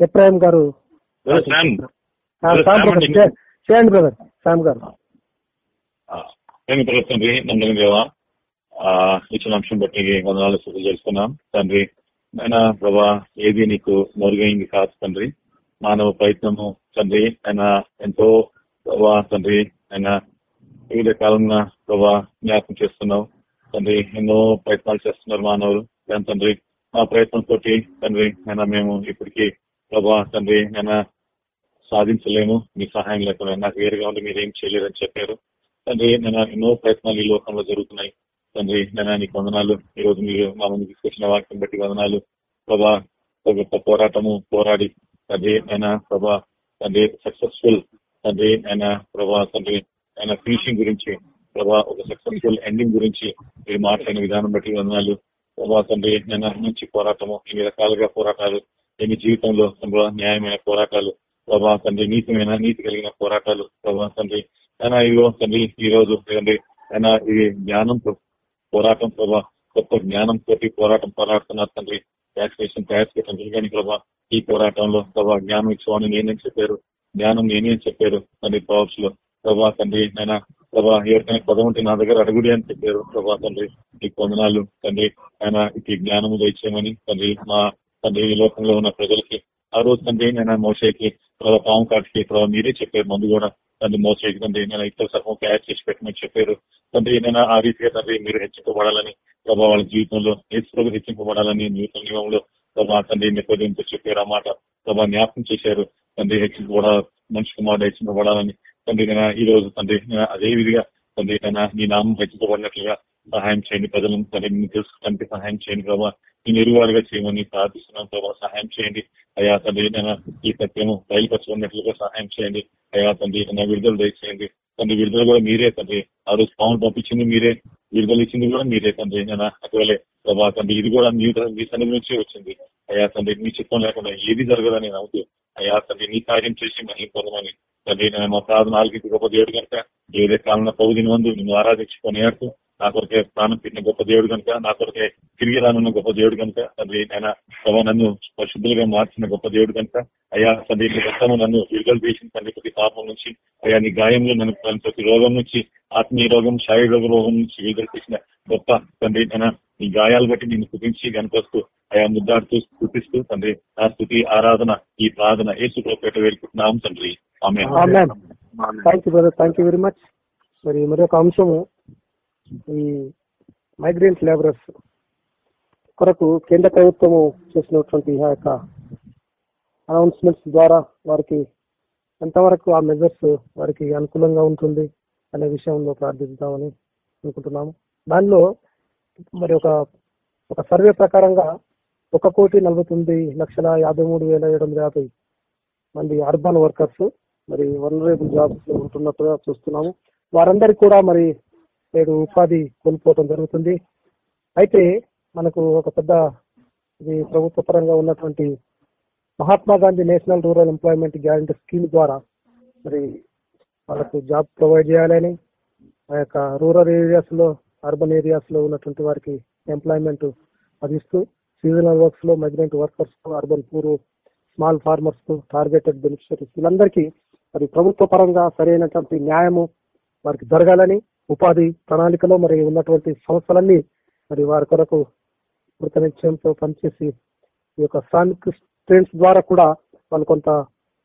ఎప్రాహిం గారు చేయండి బ్రదర్. శామ్ గారు. తండ్రి దేవా. ఇచ్చిన అంశం బట్టి వందనాలు చేసుకున్నాం. తండ్రి ఆయన ప్రభా ఏది నీకు మొరుగైంది కాదు తండ్రి. మానవ ప్రయత్నము తండ్రి ఆయన ఎంతో ప్రభా తండ్రి ఆయన వివిధ కాలంగా ప్రభా జ్ఞాపకం చేస్తున్నావు. తండ్రి ఎన్నో ప్రయత్నాలు చేస్తున్నారు మానవులు. కానీ తండ్రి ఆ ప్రయత్నం తోటి తండ్రి ఆయన మేము ఇప్పటికీ ప్రభా తండ్రి ఆయన సాధించలేము. మీ సహాయం లేకుండా నాకు వేరుగా ఉండి ఏం చేయలేదని చెప్పారు. తండ్రి నేను ఎన్నో ప్రయత్నాలు ఈ లోకంలో జరుగుతున్నాయి. తండ్రి నేను నీకు వందనాలు. ఈ రోజు మీరు మా ముందు తీసుకొచ్చిన వాక్యం బట్టి వందనాలు. ప్రభా ఒక గొప్ప పోరాటము పోరాడి తండ్రి ఆయన ప్రభా తండ్రి సక్సెస్ఫుల్ తండ్రి ఆయన ప్రభా తండ్రి ఆయన ఫినిషింగ్ గురించి ప్రభా ఒక సక్సెస్ఫుల్ ఎండింగ్ గురించి మీరు మాట్లాడిన విధానం బట్టి వందనాలు. ప్రభా తండ్రి ఆయన మంచి పోరాటము ఎన్ని రకాలుగా పోరాటాలు ఎన్ని జీవితంలో ప్రభా న్యాయమైన పోరాటాలు ప్రభా తండ్రి నీతిమైన నీతి కలిగిన పోరాటాలు ప్రభా తండ్రి. ఆయన ఇదిగో తండ్రి ఈ రోజు తండ్రి ఆయన ఇది జ్ఞానంతో పోరాటం ప్రభా కొత్త జ్ఞానం తోటి పోరాటం పోరాడుతున్నారు తండ్రి. వ్యాక్సినేషన్ తయారు చేయడం కానీ ప్రభా ఈ పోరాటంలో ప్రభా జ్ఞానం ఇచ్చేవాడిని నేనేం చెప్పారు. జ్ఞానం నేనేం చెప్పారు. తండ్రి ప్రాబ్స్లో ప్రభా తండ్రి ఆయన ప్రభా ఎవరికైనా పదం ఉంటే నా దగ్గర అడుగుడి అని చెప్పారు. ప్రభా తండ్రి ఈ పొందనాలు తండ్రి ఆయన ఈ జ్ఞానము దయచేయమని తండ్రి మా తండ్రి ఈ లోకంలో ఉన్న ప్రజలకి ఆ రోజు తండ్రి నేను మోసేకి ప్రభావ పాము కాటికి ప్రభావ మీరే చెప్పారు. మందు కూడా తండ్రి మోసేకి తండ్రి నేను ఇతర సర్వం క్యాచ్ చేసి పెట్టమని చెప్పారు. తండ్రి నేను ఆ రీతిగా తండ్రి మీరు హెచ్చింపబడాలని ప్రభావ వాళ్ళ జీవితంలో నేర్చుకోగా హెచ్చింపబడాలని నూతన ప్రభా తండ్రి నెప్పటింపు చెప్పారు ఆ మాట ప్రభా జ్ఞాపకం చేశారు. తండ్రి హెచ్చింపబడ మనిషి కుమారుడు హెచ్చింపబడాలని తండ్రి నేను ఈ రోజు తండ్రి అదే విధిగా తండ్రి నేను నీ నామం హెచ్చింపబడినట్లుగా సహాయం చేయండి ప్రజలను. తండ్రి నిన్ను తెలుసుకోవడానికి సహాయం చేయండి ప్రభా. నేను ఎరువాడుగా చేయమని ప్రార్థిస్తున్నాం ప్రభావ సహాయం చేయండి. అయ్యా తండ్రి నేను ఈ సత్యము బయలుపరచుకున్నట్లుగా సహాయం చేయండి. అయ్యా తండ్రి నా విడుదల దయచేయండి. తండ్రి విడుదల కూడా మీరే తండ్రి. ఆ రోజు పావును పంపించింది మీరే విడుదల ఇచ్చింది కూడా మీరే తండ్రి. నేను అటువలే ప్రభా తండ్రి ఇది కూడా మీ మీ సన్నిధి నుంచి వచ్చింది. అయ్యా తండ్రి మీ చిత్తం లేకుండా ఏది జరగదని నేను అవుతూ అయ్యా తండ్రి నీ కార్యం చేసి మళ్ళీ పొందమని. తండ్రి నేను మా ప్రార్థన నాలుగు గొప్ప దేవుడు కనుక ఏదే కాలంలో పౌదిని వందు నిన్ను ఆరాధించుకొని ఏడుతూ నా కొరకే ప్రాణం పెట్టిన గొప్ప దేవుడు కనుక నా కొరకే తిరిగి రానున్న గొప్ప దేవుడు కనుక తండ్రి ఆయన ప్రభావ నన్ను పరిశుద్ధులుగా మార్చిన గొప్ప దేవుడు కనుక అయ్యా తండ్రి నీ రక్తము నన్ను విడుదల చేసిన తండ్రి ప్రతి పాపం నుంచి అయ్యా నీ గాయంలో నన్ను ప్రతి రోగం నుంచి ఆత్మీయ రోగం శారీరక రోగం నుంచి విడుదల చేసిన గొప్ప తండ్రి ఆయన నీ గాయాలు బట్టి నిన్ను కుదించి కనుకొస్తూ అయా ముద్దాడుతూ స్థుతిస్తూ తండ్రి ఆ స్థుతి ఆరాధన ఈ ప్రార్థన ఏ సుప్రపేట వేడుకుంటున్నాం తండ్రి. ఆమె you thank you very much మరి మరొక అంశము ఈ మైగ్రెంట్ లేబరర్స్ కొరకు కేంద్ర ప్రభుత్వము చేసినటువంటి ఆ యొక్క అనౌన్స్మెంట్స్ ద్వారా వారికి ఎంతవరకు ఆ మెజర్స్ వారికి అనుకూలంగా ఉంటుంది అనే విషయంలో ప్రార్థిద్దామని అనుకుంటున్నాము. దానిలో మరి ఒక ఒక సర్వే ప్రకారంగా ఒక కోటి నలభై తొమ్మిది లక్షల యాభై మూడు వేల ఏడు వందల యాభై మంది అర్బన్ వర్కర్స్ మరి వనరేబుల్ జాబ్స్ ఉంటున్నట్టుగా చూస్తున్నాము. వారందరికీ కూడా మరి నేడు ఉపాధి కోల్పోవడం జరుగుతుంది. అయితే మనకు ఒక పెద్ద ఇది ప్రభుత్వ పరంగా ఉన్నటువంటి Mahatma Gandhi national rural employment guarantee scheme ద్వారా మరి వాళ్ళకు జాబ్ ప్రొవైడ్ చేయాలని ఆ యొక్క రూరల్ ఏరియాస్లో అర్బన్ ఏరియాస్లో ఉన్నటువంటి వారికి ఎంప్లాయ్మెంట్ అందిస్తూ seasonal వర్క్స్లో migrant workers urban poor small ఫార్మర్స్కు targeted beneficiaries వీళ్ళందరికీ మరి ప్రభుత్వ పరంగా సరైనటువంటి న్యాయము వారికి జరగాలని ఉపాధి ప్రణాళికలో మరి ఉన్నటువంటి సంస్థలన్నీ మరి వారి కొరకు కృతనిశ్చయంతో పనిచేసి ఈ యొక్క శ్రామిక్ ట్రైన్స్ ద్వారా కూడా వాళ్ళు కొంత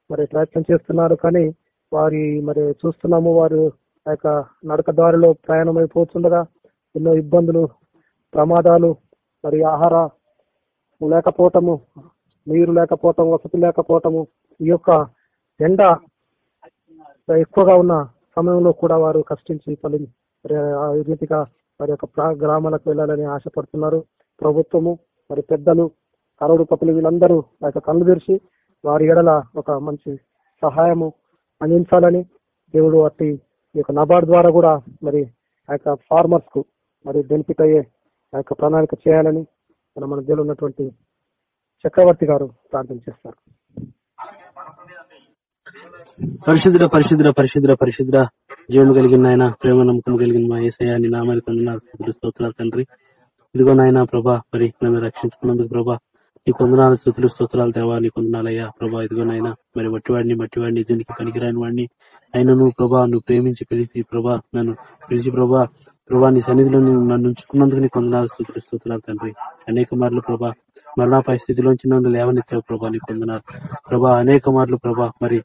మరి ప్రయత్నం చేస్తున్నారు. కానీ వారి మరి చూస్తున్నాము వారు ఆ యొక్క నడక దారిలో ప్రయాణం అయిపోతుండగా ఎన్నో ఇబ్బందులు ప్రమాదాలు మరి ఆహార లేకపోవటము నీరు లేకపోవటం వసతి లేకపోవటము ఈ యొక్క ఎండ ఎక్కువగా ఉన్న సమయంలో కూడా వారు కష్టించి ఫలి రీతిగా వారి యొక్క ప్రా- గ్రామాలకు వెళ్ళాలని ఆశపడుతున్నారు. ప్రభుత్వము మరి పెద్దలు కరోడు పప్పులు వీళ్ళందరూ ఆ యొక్క కళ్ళు తెరిచి వారి ఎడల ఒక మంచి సహాయము అందించాలని దేవుడు అట్టి ఈ యొక్క నబార్డ్ ద్వారా కూడా మరి ఆ యొక్క ఫార్మర్స్కు మరి బెనిఫిట్ అయ్యే ఆ యొక్క ప్రణాళిక చేయాలని మన మన దేవుడు ఉన్నటువంటి చక్రవర్తి గారు ప్రార్థన చేస్తారు. పరిశుద్ధ పరిశుద్ధ పరిశుద్ధ పరిశుద్ధ జీవం కలిగిన ఆయన ప్రేమ నమ్మకం కలిగిన మా ఏసయ్య నీ స్తోత్రాలు తండ్రి. ఇదిగో నాయన ప్రభా మరి నన్ను రక్షించుకున్నందుకు ప్రభా నీ కొందనాలు స్థుతులు స్తోత్రాలు దేవా నీ కొందనాలయ్యా ప్రభా ఇదిగో నాయన మరి వట్టివాడిని మట్టివాడిని దీనికి పనికిరాని వాడిని. అయినా నువ్వు ప్రభా నువ్వు ప్రేమించి పిలిచి ప్రభా నన్ను పిలిచి ప్రభా ప్రభా నీ సన్నిధిలో నన్ను ఉంచుకున్నందుకు నీ కొందనాలు స్థుతులు స్తోత్రాలు తండ్రి. అనేక మార్లు ప్రభా మరణాపాయ స్థితిలోంచి నన్ను లేవనెత్తావు ప్రభా నీ కొందనాలు ప్రభా అనేక మార్లు ప్రభా మరి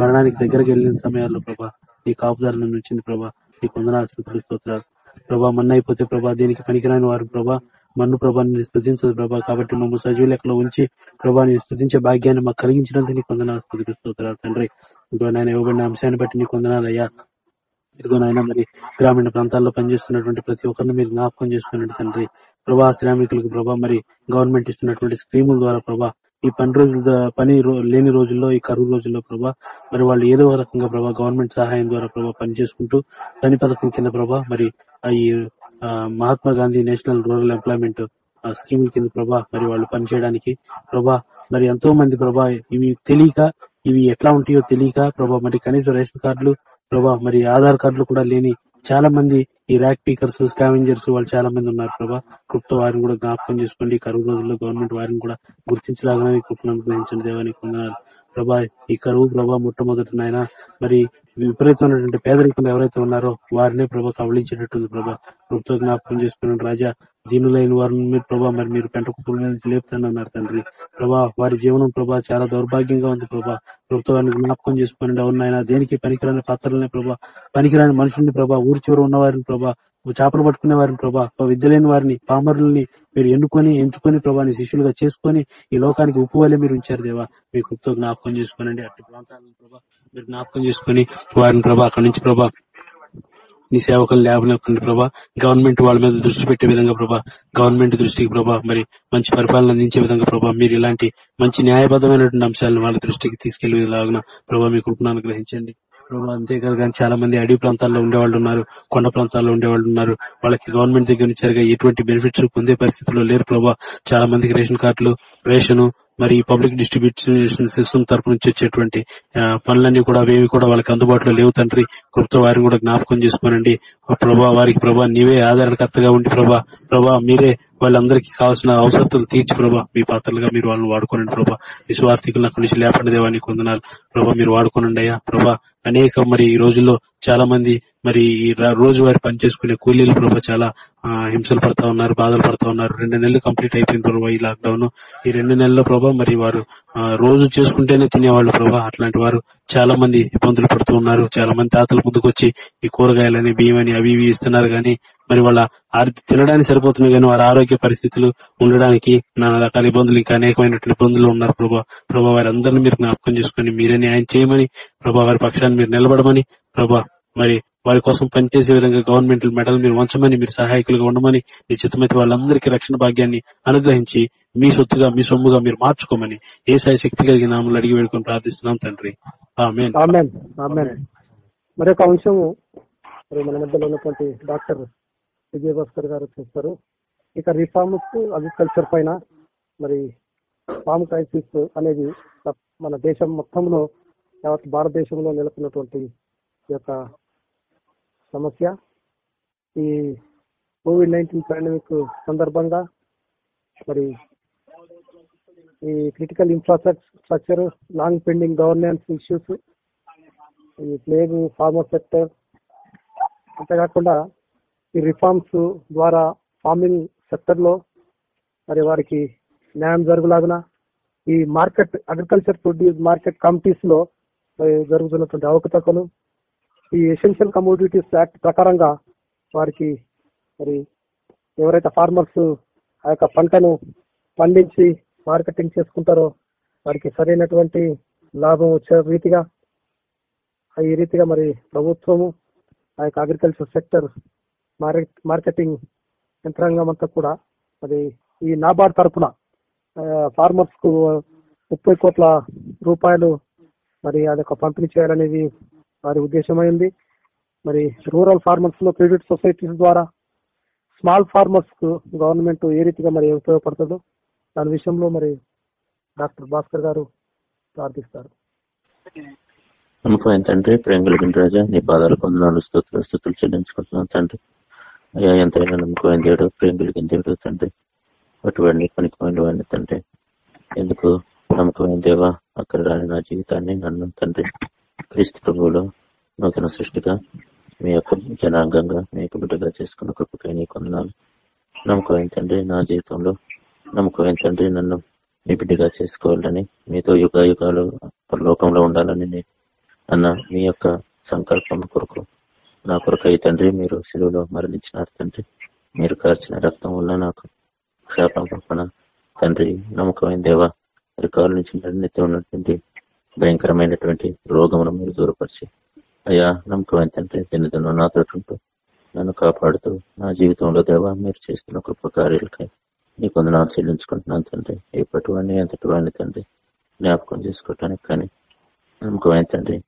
మరణానికి దగ్గరికి వెళ్ళిన సమయాల్లో ప్రభా నీ కాపుదారుల నుంచి ప్రభా నీ కొందనాలు స్థుతులు స్తోత్రాలు. ప్రభా మన్న అయిపోతే ప్రభా దీనికి పనికిరాని వారు ప్రభా మన్ను ప్రభా నీ స్థుతించదు ప్రభా కాబట్టి మమ్మల్ని సజీవ లెక్కలో ఉంచి ప్రభా నీ స్థుతించే భాగ్యాన్ని మాకు కలిగించినందుకు నీ కొందనాలు స్థుతులు స్తోత్రాలు తండ్రి. ఇంకో నేను ఇవ్వబడిన అంశాన్ని బట్టి నీ కొందనాలు అయ్యా. ఇదిగో నాయన మరి గ్రామీణ ప్రాంతాల్లో పనిచేస్తున్నటువంటి ప్రతి ఒక్కరిని మీరు జ్ఞాపకం చేసుకున్నట్టు తండ్రి ప్రభా శ్రామికులకు ప్రభా మరి గవర్నమెంట్ ఇస్తున్నటువంటి స్కీముల ద్వారా ప్రభా ఈ పని రోజుల పని లేని రోజుల్లో ఈ కరువు రోజుల్లో ప్రభా మరి వాళ్ళు ఏదో రకంగా ప్రభా గవర్నమెంట్ సహాయం ద్వారా ప్రభా పని చేసుకుంటూ పని పథకం కింద ప్రభా మరి ఈ Mahatma Gandhi national rural employment scheme కింద ప్రభా మరి వాళ్ళు పనిచేయడానికి ప్రభా మరి ఎంతో మంది ప్రభా ఇవి తెలియక ఇవి ఎట్లా ఉంటాయో తెలియక ప్రభా మరి కనీసం రేషన్ కార్డులు ప్రభా మరి ఆధార్ కార్డులు కూడా లేని చాలా మంది ఈ ర్యాక్ పీకర్స్ స్కావెంజర్స్ వాళ్ళు చాలా మంది ఉన్నారు ప్రభా. కృప్త వారిని కూడా జ్ఞాపకం చేసుకోండి. కరువు రోజుల్లో గవర్నమెంట్ వారిని కూడా గుర్తించలాగా కృపను అనుగ్రహించండి. దేవానికి వందనాలు. ప్రభా ఈ కరువు ప్రభా మొట్టమొదటి నాయన. మరి విపరీతమైనటువంటి పేదరికంలో ఎవరైతే ఉన్నారో వారినే ప్రభా కబళించేటట్టుంది ప్రభా. ప్రభుత్వ జ్ఞాపకం చేసుకున్న రాజా. దీనులైన వారిని మీరు ప్రభా మరి మీరు పెంట కుప్పల నుంచి లేపుతానన్నారు తండ్రి. ప్రభా వారి జీవనం ప్రభా చాలా దౌర్భాగ్యంగా ఉంది ప్రభా. ప్రభుత్వాన్ని జ్ఞాపకం చేసుకుని అవును ఆయన దేనికి పనికిరాని పాత్రలనే ప్రభా పనికిరాని మనుషుల్ని ప్రభా ఊరి చివర ఉన్న వారిని ప్రభా చేపలు పట్టుకునే వారిని ప్రభా విద్య లేని వారిని పామరుల్ని మీరు ఎన్నుకొని ఎంచుకొని ప్రభాని శిష్యులుగా చేసుకొని ఈ లోకానికి ఉప్పు వల్లే మీరు ఉంచారు దేవా. మీ కృప్తో జ్ఞాపకం చేసుకోనండి. అట్టి ప్రాంతాలను ప్రభా మీరు జ్ఞాపకం చేసుకొని వారిని ప్రభా అక్కడి నుంచి ప్రభా నీ సేవకులు లేవనెత్తండి ప్రభా. గవర్నమెంట్ వాళ్ళ మీద దృష్టి పెట్టే విధంగా ప్రభా గవర్నమెంట్ దృష్టికి ప్రభా మరి మంచి పరిపాలన అందించే విధంగా ప్రభా మీరు ఇలాంటి మంచి న్యాయబద్ధమైనటువంటి అంశాలను వాళ్ళ దృష్టికి తీసుకెళ్ళేలాగా ప్రభా మీ కృపను అనుగ్రహించండి. ప్రభు అంతేకాదు కానీ చాలా మంది అడవి ప్రాంతాల్లో ఉండేవాళ్ళు ఉన్నారు కొండ ప్రాంతాల్లో ఉండేవాళ్ళు ఉన్నారు. వాళ్ళకి గవర్నమెంట్ దగ్గర నుంచి సరిగా ఎటువంటి బెనిఫిట్స్ పొందే పరిస్థితిలో లేరు ప్రభా. చాలా మందికి రేషన్ కార్డులు రేషన్ మరి పబ్లిక్ డిస్ట్రిబ్యూషన్ సిస్టమ్ తరపు నుంచి వచ్చేటువంటి పనులన్నీ కూడా అవేవి కూడా వాళ్ళకి అందుబాటులో లేవు తండ్రి. కృప్త వారిని కూడా జ్ఞాపకం చేసుకోనండి. ప్రభా వారికి ప్రభా నీవే ఆదరణకర్తగా ఉండి ప్రభా ప్రభా మీరే వాళ్ళందరికీ కావాల్సిన అవసరతలు తీర్చి ప్రభా. మీ పాత్రలుగా మీరు వాళ్ళని వాడుకోనండి ప్రభా. విశ్వార్థికులు అక్కడి నుంచి లేపండి దేవాన్ని కొందనాలు. ప్రభా మీరు వాడుకోనండి అయ్యా. ప్రభా అనేక మరి ఈ రోజుల్లో చాలా మంది మరి ఈ ర- పని చేసుకునే కూలీలు ప్రభా చాలా హింసలు పడతా ఉన్నారు బాధలు పడతా ఉన్నారు. రెండు నెలలు కంప్లీట్ అయిపోయింది ప్రభా ఈ లాక్డౌన్ ఈ రెండు నెలల్లో ప్రభా మరి వారు రోజు చేసుకుంటేనే తినేవాళ్ళు ప్రభా. అట్లాంటి వారు చాలా మంది ఇబ్బందులు పడుతూ ఉన్నారు. చాలా మంది తాతలు ముందుకు వచ్చి ఈ కూరగాయలని బియ్యం అని అవి ఇవి ఇస్తున్నారు కానీ మరి వాళ్ళ ఆర్థిక తినడానికి సరిపోతుంది కానీ వారి ఆరోగ్య పరిస్థితులు ఉండడానికి నానా రకాల ఇబ్బందులు ఇంకా అనేకమైనటువంటి ఇబ్బందులు ఉన్నారు ప్రభా. ప్రభా వారందరినీ మీరు జ్ఞాపకం చేసుకుని మీరే న్యాయం చేయమని ప్రభా వారి పక్షాన్ని మీరు నిలబడమని ప్రభా మరి వారి కోసం పనిచేసే విధంగా గవర్నమెంట్ మెడల్ మీరు ఉంచమని మీరు సహాయకులుగా ఉండమని నిశ్చితమైతే వాళ్ళందరికీ రక్షణ భాగ్యాన్ని అనుగ్రహించి మీ సొత్తుగా మీ సొమ్ముగా మీరు మార్చుకోమని ఏ సాయి శక్తి కలిగిన నామలు అడిగి వేడుకొని ప్రార్థిస్తున్నాం తండ్రి. మరొక ఆమెన్. మరి ఒక మరి మన మధ్యలో ఉన్నటువంటి డాక్టర్ విజయభాస్కర్ గారు చూస్తారు. ఇక రిఫార్మ్స్ అగ్రికల్చర్ పైన మరి ఫామ్ క్రైసిస్ అనేది మన దేశం మొత్తంలో యావత్ భారతదేశంలో నెలకొన్నటువంటి ఈ యొక్క సమస్య. ఈ కోవిడ్ నైన్టీన్ పాండమిక్ సందర్భంగా మరి ఈ critical infrastructure long pending governance issues ఈ ప్లేగ్ ఫార్మర్ సెక్టర్ అంతేకాకుండా ఈ రిఫార్మ్స్ ద్వారా ఫార్మింగ్ సెక్టర్లో మరి వారికి న్యాయం జరుగులాగున ఈ మార్కెట్ అగ్రికల్చర్ ప్రొడ్యూస్ మార్కెట్ కమిటీస్లో జరుగుతున్నటువంటి అవకతవకలు ఈ ఎసెన్షియల్ కమోడిటీస్ యాక్ట్ ప్రకారంగా వారికి మరి ఎవరైతే ఫార్మర్స్ ఆ యొక్క పంటను పండించి మార్కెటింగ్ చేసుకుంటారో వారికి సరైనటువంటి లాభం వచ్చే రీతిగా ఈ రీతిగా మరి ప్రభుత్వము ఆ యొక్క అగ్రికల్చర్ సెక్టర్ మార్కెటింగ్ యంత్రాంగం అంతా కూడా మరి ఈ నాబార్డ్ తరపున ఫార్మర్స్కు ముప్పై కోట్ల రూపాయలు మరి అదొక పంపిణీ చేయాలనేది వారి ఉద్దేశమైంది. మరి రూరల్ ఫార్మర్స్లో క్రెడిట్ సొసైటీస్ ద్వారా స్మాల్ ఫార్మర్స్కు గవర్నమెంట్ ఏ రీతిగా మరి ఉపయోగపడుతుందో దాని విషయంలో మరి డాక్టర్ భాస్కర్ గారు ప్రార్థిస్తారు. నమ్మకం తండ్రి. ప్రేమ కలిగిన రాజా నీ పాదాలు కొందనాలు స్థుతులు చెల్లించుకుంటున్నాను తండ్రి. అయ్యా ఎంతైనా నమ్మకమైన దేవుడు ప్రేమ కలిగిన దేవుడు తండ్రి. అటువంటి పనికిమైన వాడిని తండ్రి. ఎందుకు నమ్మకమైన దేవా? అక్కడ రాని నా జీవితాన్ని నన్ను తండ్రి. క్రీస్తు ప్రభువులో నూతన సృష్టిగా మీ యొక్క జనాంగంగా మీ యొక్క బిడ్డగా చేసుకున్న కృపకై నీ కొందనాలు నమ్మకమైన తండ్రి నా జీవితంలో నమ్మకం తండ్రి నన్ను మీ బిడ్డగా చేసుకోవాలని మీతో యుగ యుగాలు లోకంలో ఉండాలని నేను అన్న మీ యొక్క సంకల్పం కొరకు నా కొరకై తండ్రి మీరు సెలవులో మరణించినారు తండ్రి. మీరు కార్చిన రక్తం వల్ల నాకు క్షేపం పక్కన తండ్రి నమ్మకమైన దేవ రికార్డు నుంచి నిర్ణీతి ఉన్నటువంటి భయంకరమైనటువంటి రోగమును మీరు దూరపరిచి అయ్యా నమ్మకమైన తండ్రి దినదిన నాతో ఉంటూ నన్ను కాపాడుతూ నా జీవితంలో దేవా మీరు చేస్తున్న గొప్ప కార్యాలకై నీ కొందనాలు చెల్లించుకుంటున్నాను తండ్రి. ఎప్పటి వాడిని ఎంతటి వాడిని తండ్రి జ్ఞాపకం చేసుకోవటానికి కానీ నమ్మకమైన తండ్రి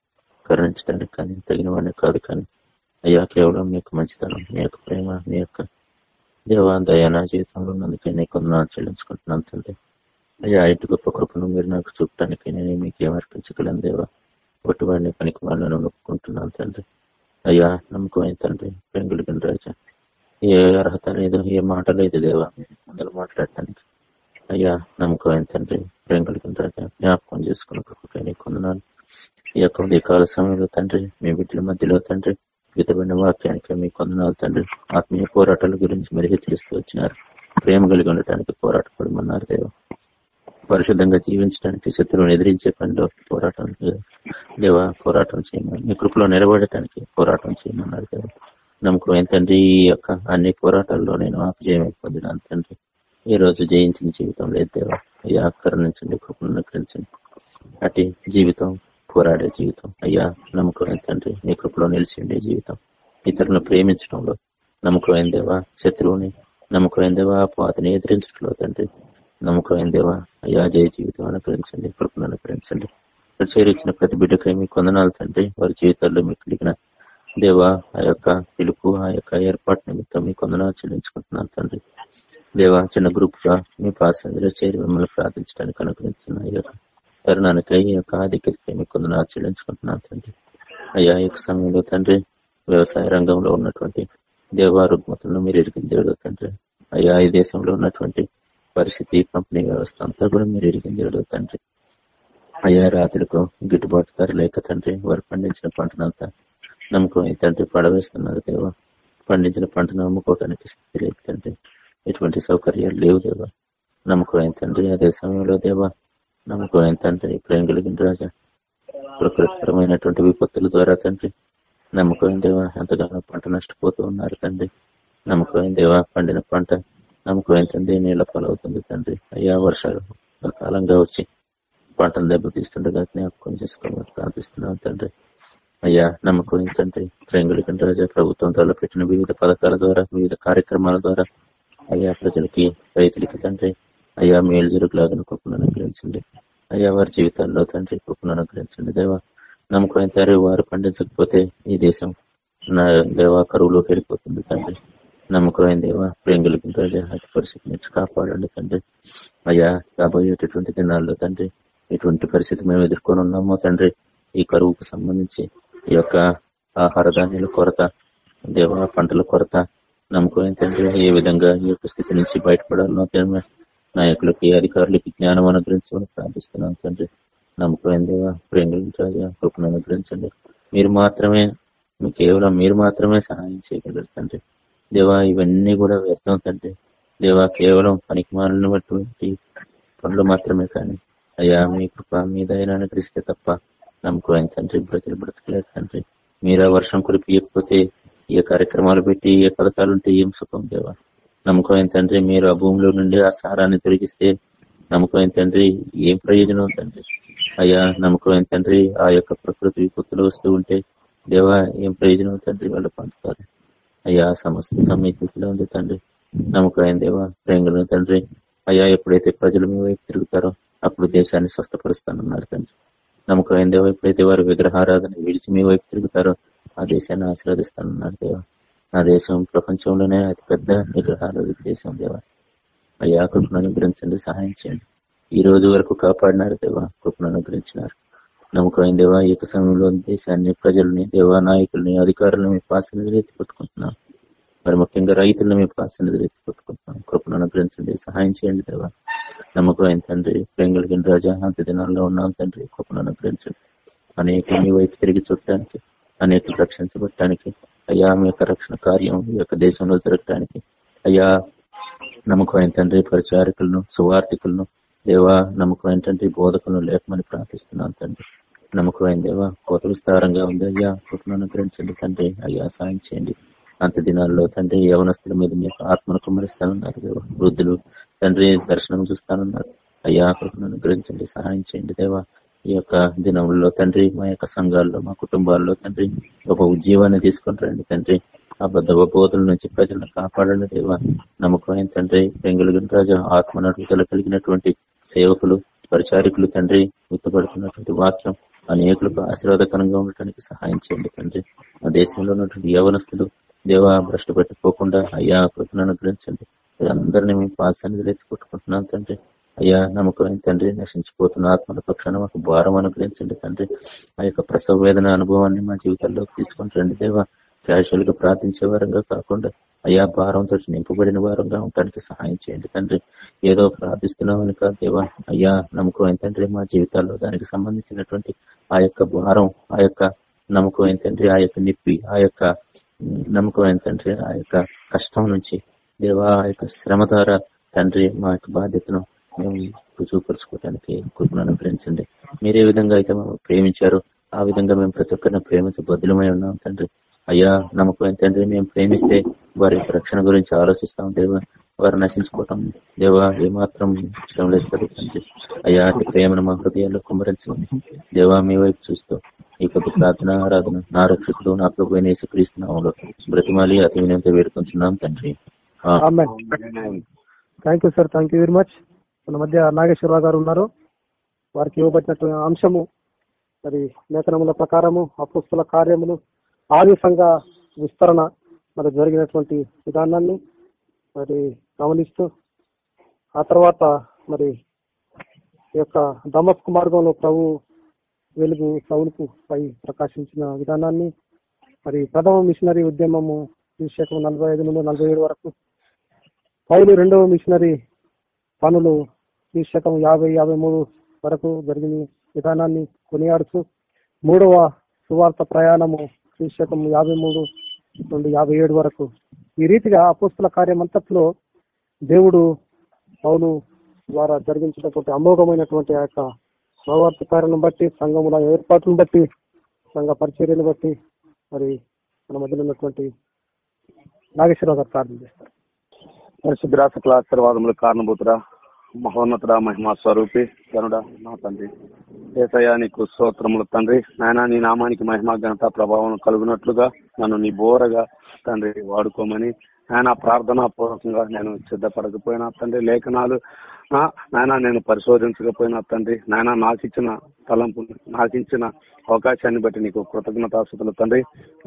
కరుణించడానికి కానీ తగిన వాడిని కాదు కానీ అయ్యా కేవలం మీ యొక్క మంచితనం మీ యొక్క ప్రేమ మీ యొక్క దేవా దయా నా జీవితంలో ఉన్నందుకే నీ కొందనాలు చెల్లించుకుంటున్నాను తండ్రి. అయ్యా ఇటు గొప్ప కృపను మీరు నాకు చూపటానికి నేను మీకు ఏమర్పించగలను దేవా? ఒట్టువాడిని పనికి వాళ్ళను నొప్పుకుంటున్నాను తండ్రి. అయ్యా నమ్మకమైన తండ్రి పెంగులిగిన రాజా. ఏ అర్హత లేదు ఏ మాట లేదు దేవా అందరూ మాట్లాడటానికి. అయ్యా నమ్మకమైన తండ్రి పెంగులిగిన రాజా జ్ఞాపకం చేసుకున్న కృపకైనా కొందనాలు ఈ యొక్క ఉదయకాల సమయంలో తండ్రి మీ బిడ్డల మధ్యలో తండ్రి విధమైన వాక్యానికి మీ కొందనాలు తండ్రి. ఆత్మీయ పోరాటాల గురించి మరి హెచ్చరిస్తూ వచ్చినారు. ప్రేమ కలిగి ఉండటానికి పోరాటపడమన్నారు దేవ. పరిశుద్ధంగా జీవించడానికి శత్రువుని ఎదిరించే పనిలో పోరాటం దేవ పోరాటం చేయమని. మీ కృపలో నిలబడటానికి పోరాటం చేయమన్నారు దేవ నమ్మకం ఏంటంటే ఈ యొక్క అన్ని పోరాటాల్లో నేను ఆపజయం పొందినాను తండ్రి. ఈ రోజు జయించిన జీవితం లేదు దేవ. అయ్యా కరుణించండి కృపను అనుకరించండి అటు జీవితం పోరాడే జీవితం. అయ్యా నమ్మకం తండ్రి? నీ కృపలో నిలిచిండే జీవితం. ఇతరులను ప్రేమించడంలో నమ్మకం దేవా? శత్రువుని నమ్మకమైన దేవా? అతని ఎదిరించడంలో తండ్రి. నమ్మకమైన దేవా అయ్యా జయ జీవితం అనుకరించండి కృపను అనుకరించండి ఇక్కడ చేరించిన ప్రతి బిడ్డకై మీ కొందనాలు తండ్రి వారి జీవితాల్లో మీకు కలిగిన దేవా ఆ యొక్క పిలుపు ఆ యొక్క ఏర్పాటు నిమిత్తం మీ కొందనాలు చెల్లించుకుంటున్నాను తండ్రి. దేవా చిన్న గ్రూప్గా మీ పాసందిలో చేరి మిమ్మల్ని ప్రార్థించడానికి అనుకరించిన ఈ యొక్క తరుణానికై ఈ యొక్క ఆధిక్యతకై మీ కొందనాలు చెల్లించుకుంటున్నాను తండ్రి. అయ్యా యొక్క సమయంలో తండ్రి వ్యవసాయ రంగంలో ఉన్నటువంటి దేవా రుగ్మతలను మీరు ఎరిగిన దేవుడు తండ్రి. అయ్యా ఈ దేశంలో ఉన్నటువంటి పరిస్థితి కంపెనీ వ్యవస్థ అంతా కూడా మీరు ఎరిగిన దేవుడు తండ్రి. అయ్యా రాత్రులకు గిట్టుబాటు ధర లేక తండ్రి వారు పండించిన పంటనంతా నమ్మకం తండ్రి పడవేస్తున్నారు దేవా. పండించిన పంటను అమ్ముకోవడానికి స్థితి లేదు తండ్రి. ఎటువంటి సౌకర్యాలు లేవు దేవా. నమ్మకం తండ్రి? అదే సమయంలో దేవా నమ్మకం తండ్రి? ప్రేమ కలిగిన రాజా ప్రకృతిపరమైనటువంటి విపత్తుల ద్వారా తండ్రి నమ్మకం దేవా? ఎంతగానో పంట నష్టపోతూ ఉన్నారు తండ్రి. నమ్మకం దేవా? పండిన పంట నమ్మకం తండ్రి నీళ్ళ పాలవుతుంది తండ్రి. అయ్యా వర్షాలు కాలంగా వచ్చి పంటను దెబ్బతీస్తుండగా జ్ఞాపకం చేసుకోమని ప్రార్థిస్తున్నాను తండ్రి. అయ్యా నమ్మకం ఏంటంటే ప్రేంగులకంటే రాజా ప్రభుత్వం పెట్టిన వివిధ పథకాల ద్వారా వివిధ కార్యక్రమాల ద్వారా అయ్యా ప్రజలకి రైతులకి తండ్రి. అయ్యా మేలు జరుగులాగా కృపను అనుగ్రహించండి. అయ్యా వారి జీవితాల్లో తండ్రి కృపను అనుగ్రహించండి. దేవా నమ్మకం ఏంటారు వారు పండించకపోతే ఈ దేశం దేవా కరువులోకి వెళ్ళిపోతుంది తండ్రి. నమ్మకమైన దేవా ప్రేంగులకి అటు పరిస్థితి నుంచి కాపాడండి తండ్రి. అయ్యా రాబోయేటటువంటి దినాల్లో తండ్రి ఎటువంటి పరిస్థితి మేము ఎదుర్కొని ఉన్నామో తండ్రి ఈ కరువుకు సంబంధించి ఈ యొక్క ఆహార ధాన్యాల కొరత దేవ పంటల కొరత నమ్మకం తండ్రి ఏ విధంగా ఈ యొక్క స్థితి నుంచి బయటపడాలనో తండ్రి నాయకులకి అధికారులకి జ్ఞానం అనుగ్రహించమని ప్రార్థిస్తున్నాం తండ్రి. నమ్మకమైన దేవ ప్రేమించాలి కృపను అనుగ్రహించండి. మీరు మాత్రమే కేవలం మీరు మాత్రమే సహాయం చేయగలరు తండ్రి. దేవా ఇవన్నీ కూడా వ్యర్థం తండ్రి. దేవా కేవలం పనికి బట్టి పనులు మాత్రమే కానీ అయ్యా మీ కృప మీద అనుగ్రహిస్తే తప్ప నమ్మకం తండ్రి ప్రజలు బ్రతకలేదు తండ్రి. మీరా వర్షం కురిపియకపోతే ఏ కార్యక్రమాలు పెట్టి ఏ పథకాలు ఉంటే ఏం సుఖం దేవా నమ్మకం తండ్రి మీరు ఆ భూమిలో నుండి ఆ సారాన్ని తొలగిస్తే నమ్మకం తండ్రి ఏం ప్రయోజనం తండ్రి? అయ్యా నమ్మకం తండ్రి ఆ యొక్క ప్రకృతి విపత్తులు వస్తూ ఉంటే దేవా ఏం ప్రయోజనం తండ్రి వాళ్ళు పంచుతారు అయ్యా సమస్య మీ స్థితిలో ఉంది తండ్రి. నమ్మకమైన దేవా ప్రేంగులను తండ్రి. అయ్యా ఎప్పుడైతే ప్రజలు మీ వైపు తిరుగుతారో అప్పుడు దేశాన్ని స్వస్థపరుస్తానన్నారు తండ్రి. నమ్మకమైన దేవ ఎప్పుడైతే వారు విగ్రహారాధన విడిచి మీ వైపు తిరుగుతారో ఆ దేశాన్ని ఆశీర్వదిస్తానన్నారు దేవ. ఆ దేశం ప్రపంచంలోనే అతిపెద్ద విగ్రహారాధన దేశం దేవ. అయ్యా కృపను అనుగ్రహించండి సహాయం చేయండి. ఈ రోజు వరకు కాపాడినారు దేవా. కృపను అనుగ్రహించినారు. నమ్మకమైన దేవా ఈ యొక్క సమయంలో దేశాన్ని ప్రజల్ని దేవా నాయకుల్ని అధికారులను మీ పాసనిధులు ఎత్తి పట్టుకుంటున్నాం. మరి ముఖ్యంగా రైతులను మీ పాసనిధులు ఎత్తి పట్టుకుంటున్నాం. కృపను అనుగ్రహించండి సహాయం చేయండి దేవా. నమ్మకమైన తండ్రి ప్రేంగలిగిన రాజా అంత దినాల్లో ఉన్నాం తండ్రి కృపను అనుగ్రహించండి. అనేక మీ వైపు తిరిగి చుట్టడానికి అనేక రక్షించబట్టడానికి అయ్యా మీ యొక్క రక్షణ కార్యం ఈ యొక్క దేశంలో జరగటానికి అయ్యా నమ్మకమైన తండ్రి పరిచారికులను సువార్థికులను దేవా నమ్మకమైన తండ్రి బోధకులను లేకమని ప్రార్థిస్తున్నాను తండ్రి. నమ్మకమైన దేవా కోత విస్తారంగా ఉంది. అయ్యా కృపను అనుగ్రహించండి తండ్రి. అయ్యా సాయం చేయండి. అంత దినాల్లో తండ్రి యవనస్తుల మీద మీకు ఆత్మను కుమరిస్తానన్నారు దేవా. వృద్ధులు తండ్రి దర్శనం చూస్తానన్నారు. అయ్యా కృపను అనుగ్రహించండి సహాయం చేయండి దేవా. ఈ యొక్క దినంలో తండ్రి మా యొక్క సంఘాల్లో మా కుటుంబాల్లో తండ్రి ఒక ఉద్యోగాన్ని తీసుకుని రండి తండ్రి. అబద్ధ బోధల నుంచి ప్రజలను కాపాడండి దేవా. నమ్మకమైన తండ్రి పెంగులుగిన రాజా ఆత్మ నడుగుదల కలిగినటువంటి సేవకులు పరిచారికులు తండ్రి గుర్తుపడుతున్నటువంటి వాక్యం అనేకులకు ఆశీర్వాదకరంగా ఉండటానికి సహాయం చేయండి తండ్రి. ఆ దేశంలో ఉన్నటువంటి యవనస్తులు దేవా భ్రష్టు పెట్టుకోకుండా అయ్యా కృపను అనుగ్రహించండి. అందరినీ మేము పాల్సన్నిధిలో ఎత్తుకుంటున్నాం తండ్రి. అయ్యా నమ్మకమైన తండ్రి నశించిపోతున్న ఆత్మల పక్షాన మాకు భారం అనుగ్రహించండి తండ్రి. ఆ యొక్క ప్రసవ వేదన అనుభవాన్ని మా జీవితాల్లోకి తీసుకొని రండి దేవా. క్యాజువల్గా ప్రార్థించే వారంగా కాకుండా అయ్యా భారంతో నింపబడిన వారంగా ఉండటానికి సహాయం చేయండి తండ్రి. ఏదో ప్రార్థిస్తున్నామని కాదు దేవా. అయ్యా నమ్మకం తండ్రి మా జీవితాల్లో దానికి సంబంధించినటువంటి ఆ యొక్క భారం ఆ యొక్క నమ్మకం తండ్రి ఆ యొక్క నిప్పి ఆ యొక్క నమ్మకం తండ్రి ఆ యొక్క కష్టం నుంచి దేవా ఆ యొక్క శ్రమ ద్వారా తండ్రి మా యొక్క బాధ్యతను మేము రుజువుపరుచుకోవడానికి కృపను అనుగ్రహించండి. మీరే విధంగా అయితే మమ్మల్ని ప్రేమించారో ఆ విధంగా మేము ప్రతి ఒక్కరిని ప్రేమించ బదులమై ఉన్నాం తండ్రి. అయ్యా నమ్మకం తండ్రి మేము ప్రేమిస్తే వారి రక్షణ గురించి ఆలోచిస్తాం దేవా. వారు నశించుకోవటం దేవా ఏమాత్రం ఇష్టం లేదు తండ్రి. అయ్యా అటు ప్రేమను మా హృదయాల్లో కుమరించండి దేవా మీ వైపు చూస్తూ ఈ కొద్ది ప్రార్థన ఆరాధన నా రక్షకుడు నా ప్రభు యేసుక్రీస్తునామంలో బ్రతిమాలి అతి వినంత వేడుకుంటున్నాం తండ్రి. Thank you sir thank you very much మన మధ్య నాగేశ్వరరావు గారు ఉన్నారు. వారికి ఇవ్వబడినటువంటి అంశము మరి లేఖనముల ప్రకారము అపుస్తుల కార్యములు ఆది సంఘ విస్తరణ మరి జరిగినటువంటి విధానాన్ని మరి గమనిస్తూ ఆ తర్వాత మరి ఈ యొక్క దమస్కు మార్గంలో ప్రభు వెలుగు సౌలుకు పై ప్రకాశించిన విధానాన్ని మరి ప్రథమ మిషనరీ ఉద్యమము శకం నలభై ఐదు నుండి నలభై ఏడు వరకు పౌలు రెండవ మిషనరీ పనులు శకం యాభై యాభై మూడు వరకు జరిగిన విధానాన్ని కొనియాడుతూ మూడవ సువార్త ప్రయాణము శకం యాభై మూడు నుండి యాభై ఏడు వరకు. ఈ రీతిగా అపోస్తుల కార్యమంతట్లో దేవుడు పౌలు ద్వారా జరిగించినటువంటి అమోఘమైనటువంటి ఆ యొక్క సువార్త కార్యం బట్టి సంఘముల ఏర్పాట్లను బట్టి సంఘ పరిచర్యను బట్టి మరి మన మధ్యలో ఉన్నటువంటి నాగేశ్వరరావు గారు ప్రార్థన చేస్తారు. పరిశుద్ధ సకల ఆశీర్వాదములు కారణభూతురా మహోన్నతుడ మహిమా స్వరూపి గనుడ నా తండ్రి. ఏసయ్యా నీకు స్తోత్రములు తండ్రి. నాయన నీ నామానికి మహిమ ఘనత ప్రభావం కలుగునట్లుగా నన్ను నీ బోరగా తండ్రి వాడుకోమని ఆయన ప్రార్థనా పూర్వకంగా నేను సిద్ధపడకపోయినా తండ్రి లేఖనాలు నాయన నేను పరిశోధించకపోయినా తండ్రి నాయన నాకు తలంపు నాకు అవకాశాన్ని బట్టి నీకు కృతజ్ఞతాస్తుతులు తండ్రి.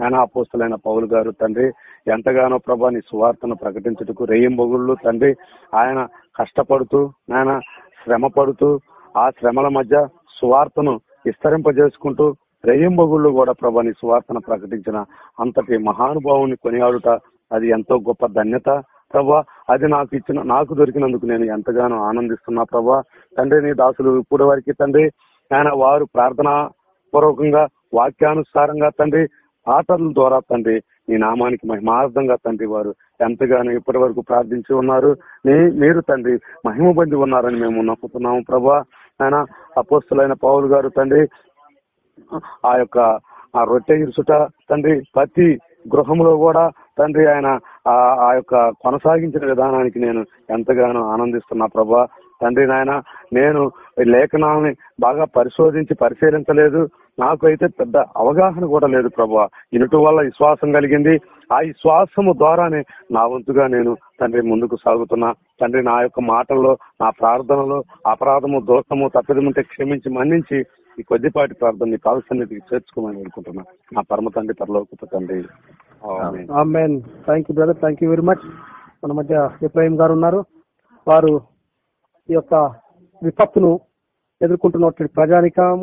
ఆయన అపోస్తులైన పౌలు గారు తండ్రి ఎంతగానో ప్రభా నీ సువార్తను ప్రకటించుటకు రెయ్యంబొగుళ్ళు తండ్రి. ఆయన కష్టపడుతూ నాయన శ్రమ పడుతూ ఆ శ్రమల మధ్య సువార్తను విస్తరింపజేసుకుంటూ రెయ్యంబొగుళ్ళు కూడా ప్రభా నీ సువార్తను ప్రకటించిన అంతటి మహానుభావుని కొనియాడుట అది ఎంతో గొప్ప ధన్యత. ప్రభా అది నాకు ఇచ్చిన నాకు దొరికినందుకు నేను ఎంతగానో ఆనందిస్తున్నా ప్రభా తండ్రి నీ దాసులు ఇప్పుడు వారికి తండ్రి ఆయన వారు ప్రార్థన పూర్వకంగా వాక్యానుసారంగా తండ్రి ఆటల ద్వారా తండ్రి నీ నామానికి మహిమార్థంగా తండ్రి వారు ఎంతగానో ఇప్పటి వరకు ప్రార్థించి ఉన్నారు. నీ మీరు తండ్రి మహిమ పొంది ఉన్నారని మేము నమ్ముతున్నాము ప్రభా ఆయన అపోస్తులైన పౌలు గారు తండ్రి ఆ యొక్క ఆ రొట్టె ఇరుసుట తండ్రి ప్రతి గృహంలో కూడా తండ్రి ఆయన ఆ యొక్క కొనసాగించిన విధానానికి నేను ఎంతగానో ఆనందిస్తున్నా. ప్రభా తండ్రి నాయన నేను లేఖనాలని లేఖనాన్ని బాగా పరిశోధించి పరిశీలించలేదు. నాకు అయితే పెద్ద అవగాహన కూడా లేదు ప్రభా. ఇనుటి వల్ల విశ్వాసం కలిగింది. ఆ విశ్వాసము ద్వారానే నా వంతుగా నేను తండ్రి ముందుకు సాగుతున్నా. తండ్రి నా యొక్క మాటల్లో నా ప్రార్థనలో అపరాధము దోషము తప్పిదముంటే క్షమించి మన్నించి ఈ కొద్దిపాటి ప్రార్థన నీ కాల చేర్చుకోమని అనుకుంటున్నా నా పరమ తండ్రి పరలోకపు తండ్రి. Thank you brother thank you very much మన మధ్య ఇబ్రాహిం గారు ఉన్నారు. వారు ఈ యొక్క విపత్తును ఎదుర్కొంటున్నటువంటి ప్రజానికం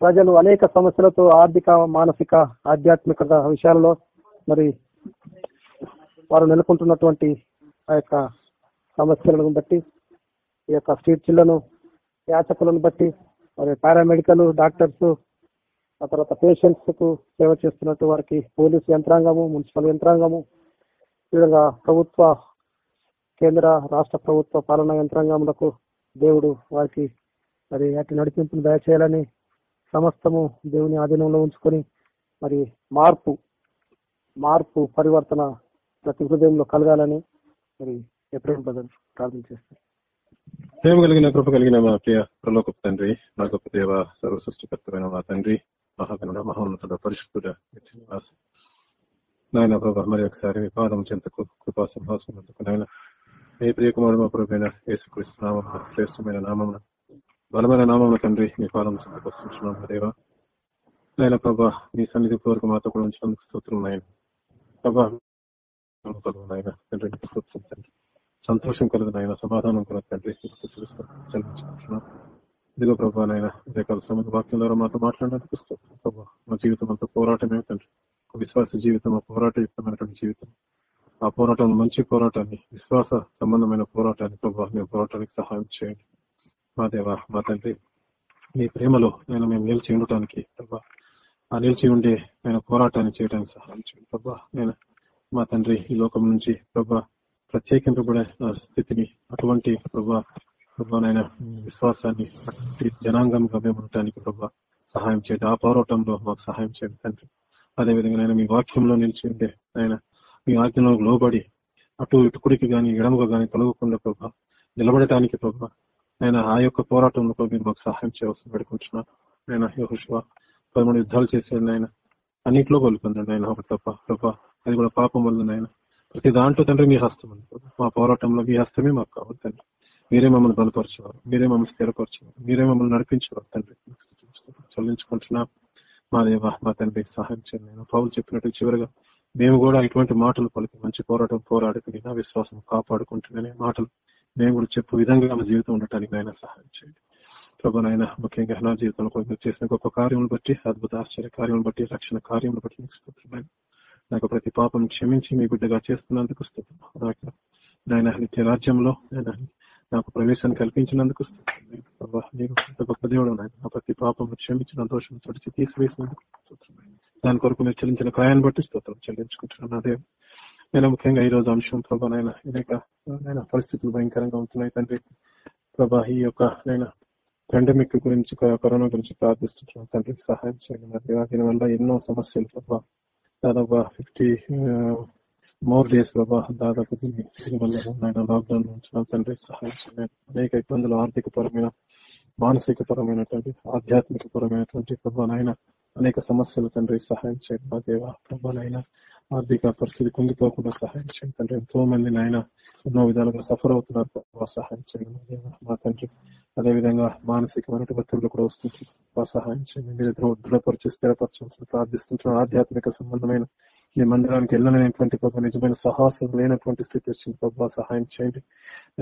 ప్రజలు అనేక సమస్యలతో ఆర్థిక మానసిక ఆధ్యాత్మిక విషయాల్లో మరి వారు నెలకొంటున్నటువంటి ఆ యొక్క సమస్యలను బట్టి ఈ యొక్క స్ట్రీట్ చిల్లను యాచకులను బట్టి మరి పారామెడికల్ డాక్టర్స్ ఆ తర్వాత పేషెంట్స్కు సేవ చేస్తున్నట్టు వారికి పోలీసు యంత్రాంగము మున్సిపల్ యంత్రాంగము ఈ విధంగా ప్రభుత్వ కేంద్ర రాష్ట్ర ప్రభుత్వ పాలనా యంత్రాంగములకు దేవుడు వారికి మరి అటు నడిపింపును దయచేయాలని సమస్తము దేవుని ఆధీనంలో ఉంచుకొని మరి మార్పు మార్పు పరివర్తన ప్రతి హృదయంలో కలగాలని మరి ఎప్పుడు బ్రదర్ ప్రార్థన చేస్తారు ప్రేమ కలిగిన కృప కలిగిన మా ప్రియ ప్రలోక తండ్రి మా గొప్ప దేవ సర్వ సృష్టికర్తమైన మా తండ్రి మహాగణుడ మహోన్నతుడ పరిశుద్ధుడ నిత్యనివాస. నాయన ప్రభా మరి ఒకసారి మీ పాదం చెంతకు కృపా సింహాసనందుకు నాయన. మీ ప్రియకుమారుడు మా ప్రభుత్వ యేసుకృష్ణ నామం శ్రేష్టమైన నామం బలమైన నామం తండ్రి మీ పాదం చెంతకు వస్తున్నాం దేవ. నాయన ప్రభా మీ సన్నిధి కోరిక మాతో కూడా ఉంచినందుకు స్తోత్రం నాయన. ప్రభా తండ్రి స్తోత్రం తండ్రి. సంతోషం కలదు నాయన సమాధానం కలదు తండ్రి. ఇదిగో ప్రభా నాయన రేఖల సమయ వాక్యం ద్వారా మాతో మాట్లాడడానికి ప్రభా మా జీవితం అంతా పోరాటమే తండ్రి. విశ్వాస జీవితం ఆ పోరాటయుక్తమైనటువంటి జీవితం. ఆ పోరాటంలో మంచి పోరాటాన్ని విశ్వాస సంబంధమైన పోరాటాన్ని ప్రభావ మేము పోరాటానికి సహాయం చేయండి. మా దేవ మా తండ్రి మీ ప్రేమలో నేను మేము నిలిచి ఉండటానికి ప్రభా ఆ నిలిచి ఉండే నేను పోరాటాన్ని చేయడానికి సహాయం చేయండి. ప్రభా నేను మా తండ్రి ఈ లోకం నుంచి ప్రభా ప్రత్యేకింపబడే స్థితిని అటువంటి ప్రభా ప్రభానైనా విశ్వాసాన్ని అట్టి జనాంగంగా మేము ఉండటానికి ప్రభా సహాయం చేయండి. ఆ పోరాటంలో మాకు సహాయం చేయండి తండ్రి. అదేవిధంగా నేను మీ వాక్యంలో నిలిచి ఉండే ఆయన మీ ఆజ్ఞలో లోబడి అటు ఇటు కుడికి గాని ఎడమగా గాని తొలగకుండా ప్రభా నిలబడటానికి ప్రభా ఆయన ఆ యొక్క పోరాటంలో మీరు మాకు సహాయం చేయవలసి పెడుకుంటున్నాను ఆయన యహోష్వా పదమూడు యుద్ధాలు చేసేయండి ఆయన అన్నింటిలో కోలుకుందండి ఆయన ఒకటి తప్ప ప్రభా అది కూడా పాపం వల్ల ఆయన ప్రతి దాంట్లో తండ్రి మీ హస్తం ఉంది మా పోరాటంలో మీ హస్తమే మాకు కావాలి తండ్రి. మీరే మమ్మల్ని బలపరచేవారు మీరే మమ్మల్ని స్థిరపరచేవారు మీరే మమ్మల్ని నడిపించేవారు తండ్రి. చెల్లించుకుంటున్నా మా దేవ మా తండ్రి సహాయం చేయండి. నేను పౌలు చెప్పినట్టు చివరిగా మేము కూడా ఇటువంటి మాటలు పలికి మంచి పోరాటం పోరాడుకుని నా విశ్వాసం కాపాడుకుంటున్నానే మాటలు మేము కూడా చెప్పు విధంగా మా జీవితం ఉండటానికి ఆయన సహాయం చేయండి. ప్రభు నాయన ముఖ్యంగా నా జీవితంలో చేసిన గొప్ప కార్యములు బట్టి అద్భుత ఆశ్చర్య కార్యములు బట్టి రక్షణ కార్యములు బట్టి మీకు నాకు ప్రతి పాపం క్షమించి మీ బిడ్డగా చేస్తున్నందుకు నాయన నిత్య రాజ్యంలో నాకు ప్రవేశాన్ని కల్పించినందుకు గొప్ప దేవుడు నాయన. నా ప్రతి పాపం క్షమించిన దోషం తొడిచి తీసివేసినందుకు దాని కొరకు మీరు చెల్లించిన క్రయాన్ని బట్టి స్తోత్రం చెల్లించుకుంటున్నాను అదే నేను ముఖ్యంగా ఈ రోజు అంశం ప్రభా నాయన అనేక పరిస్థితులు భయంకరంగా ఉంటున్నాయి తండ్రి. ప్రభా ఈ యొక్క నేను పాండమిక్ గురించి కరోనా గురించి ప్రార్థిస్తున్నాను తండ్రి. సహాయం చేయండి నా వల్ల ఎన్నో సమస్యలు ప్రభా దాదాపు ఫిఫ్టీ మోర్ డేస్ ప్రభా దాదాపు నాయన లాక్డౌన్ ఉంటున్నాం తండ్రి సహాయం అనేక ఇబ్బందులు ఆర్థిక పరమైన మానసిక పరమైనటువంటి ఆధ్యాత్మిక పరమైనటువంటి ప్రభా నాయన అనేక సమస్యలు తండ్రి సహాయం చేయండి మా దేవ. ప్రభా నాయన ఆర్థిక పరిస్థితి కుంగిపోకుండా సహాయం చేయండి తండ్రి ఎంతో మంది నాయన ఎన్నో విధాలుగా సఫర్ అవుతున్నారు సహాయం చేయండి మా తండ్రి అదేవిధంగా మానసికమైన ఒత్తిడిలు కూడా వస్తుంది సహాయం చేయండి మీరు దృఢపరిచి స్థిరపరచాల్సిన ప్రార్థిస్తుంటున్న ఆధ్యాత్మిక సంబంధమైన మీ మందిరానికి వెళ్ళలేనటువంటి ప్రభావ నిజమైన సాహసం లేనటువంటి స్థితి వచ్చింది ప్రభావ సహాయం చేయండి.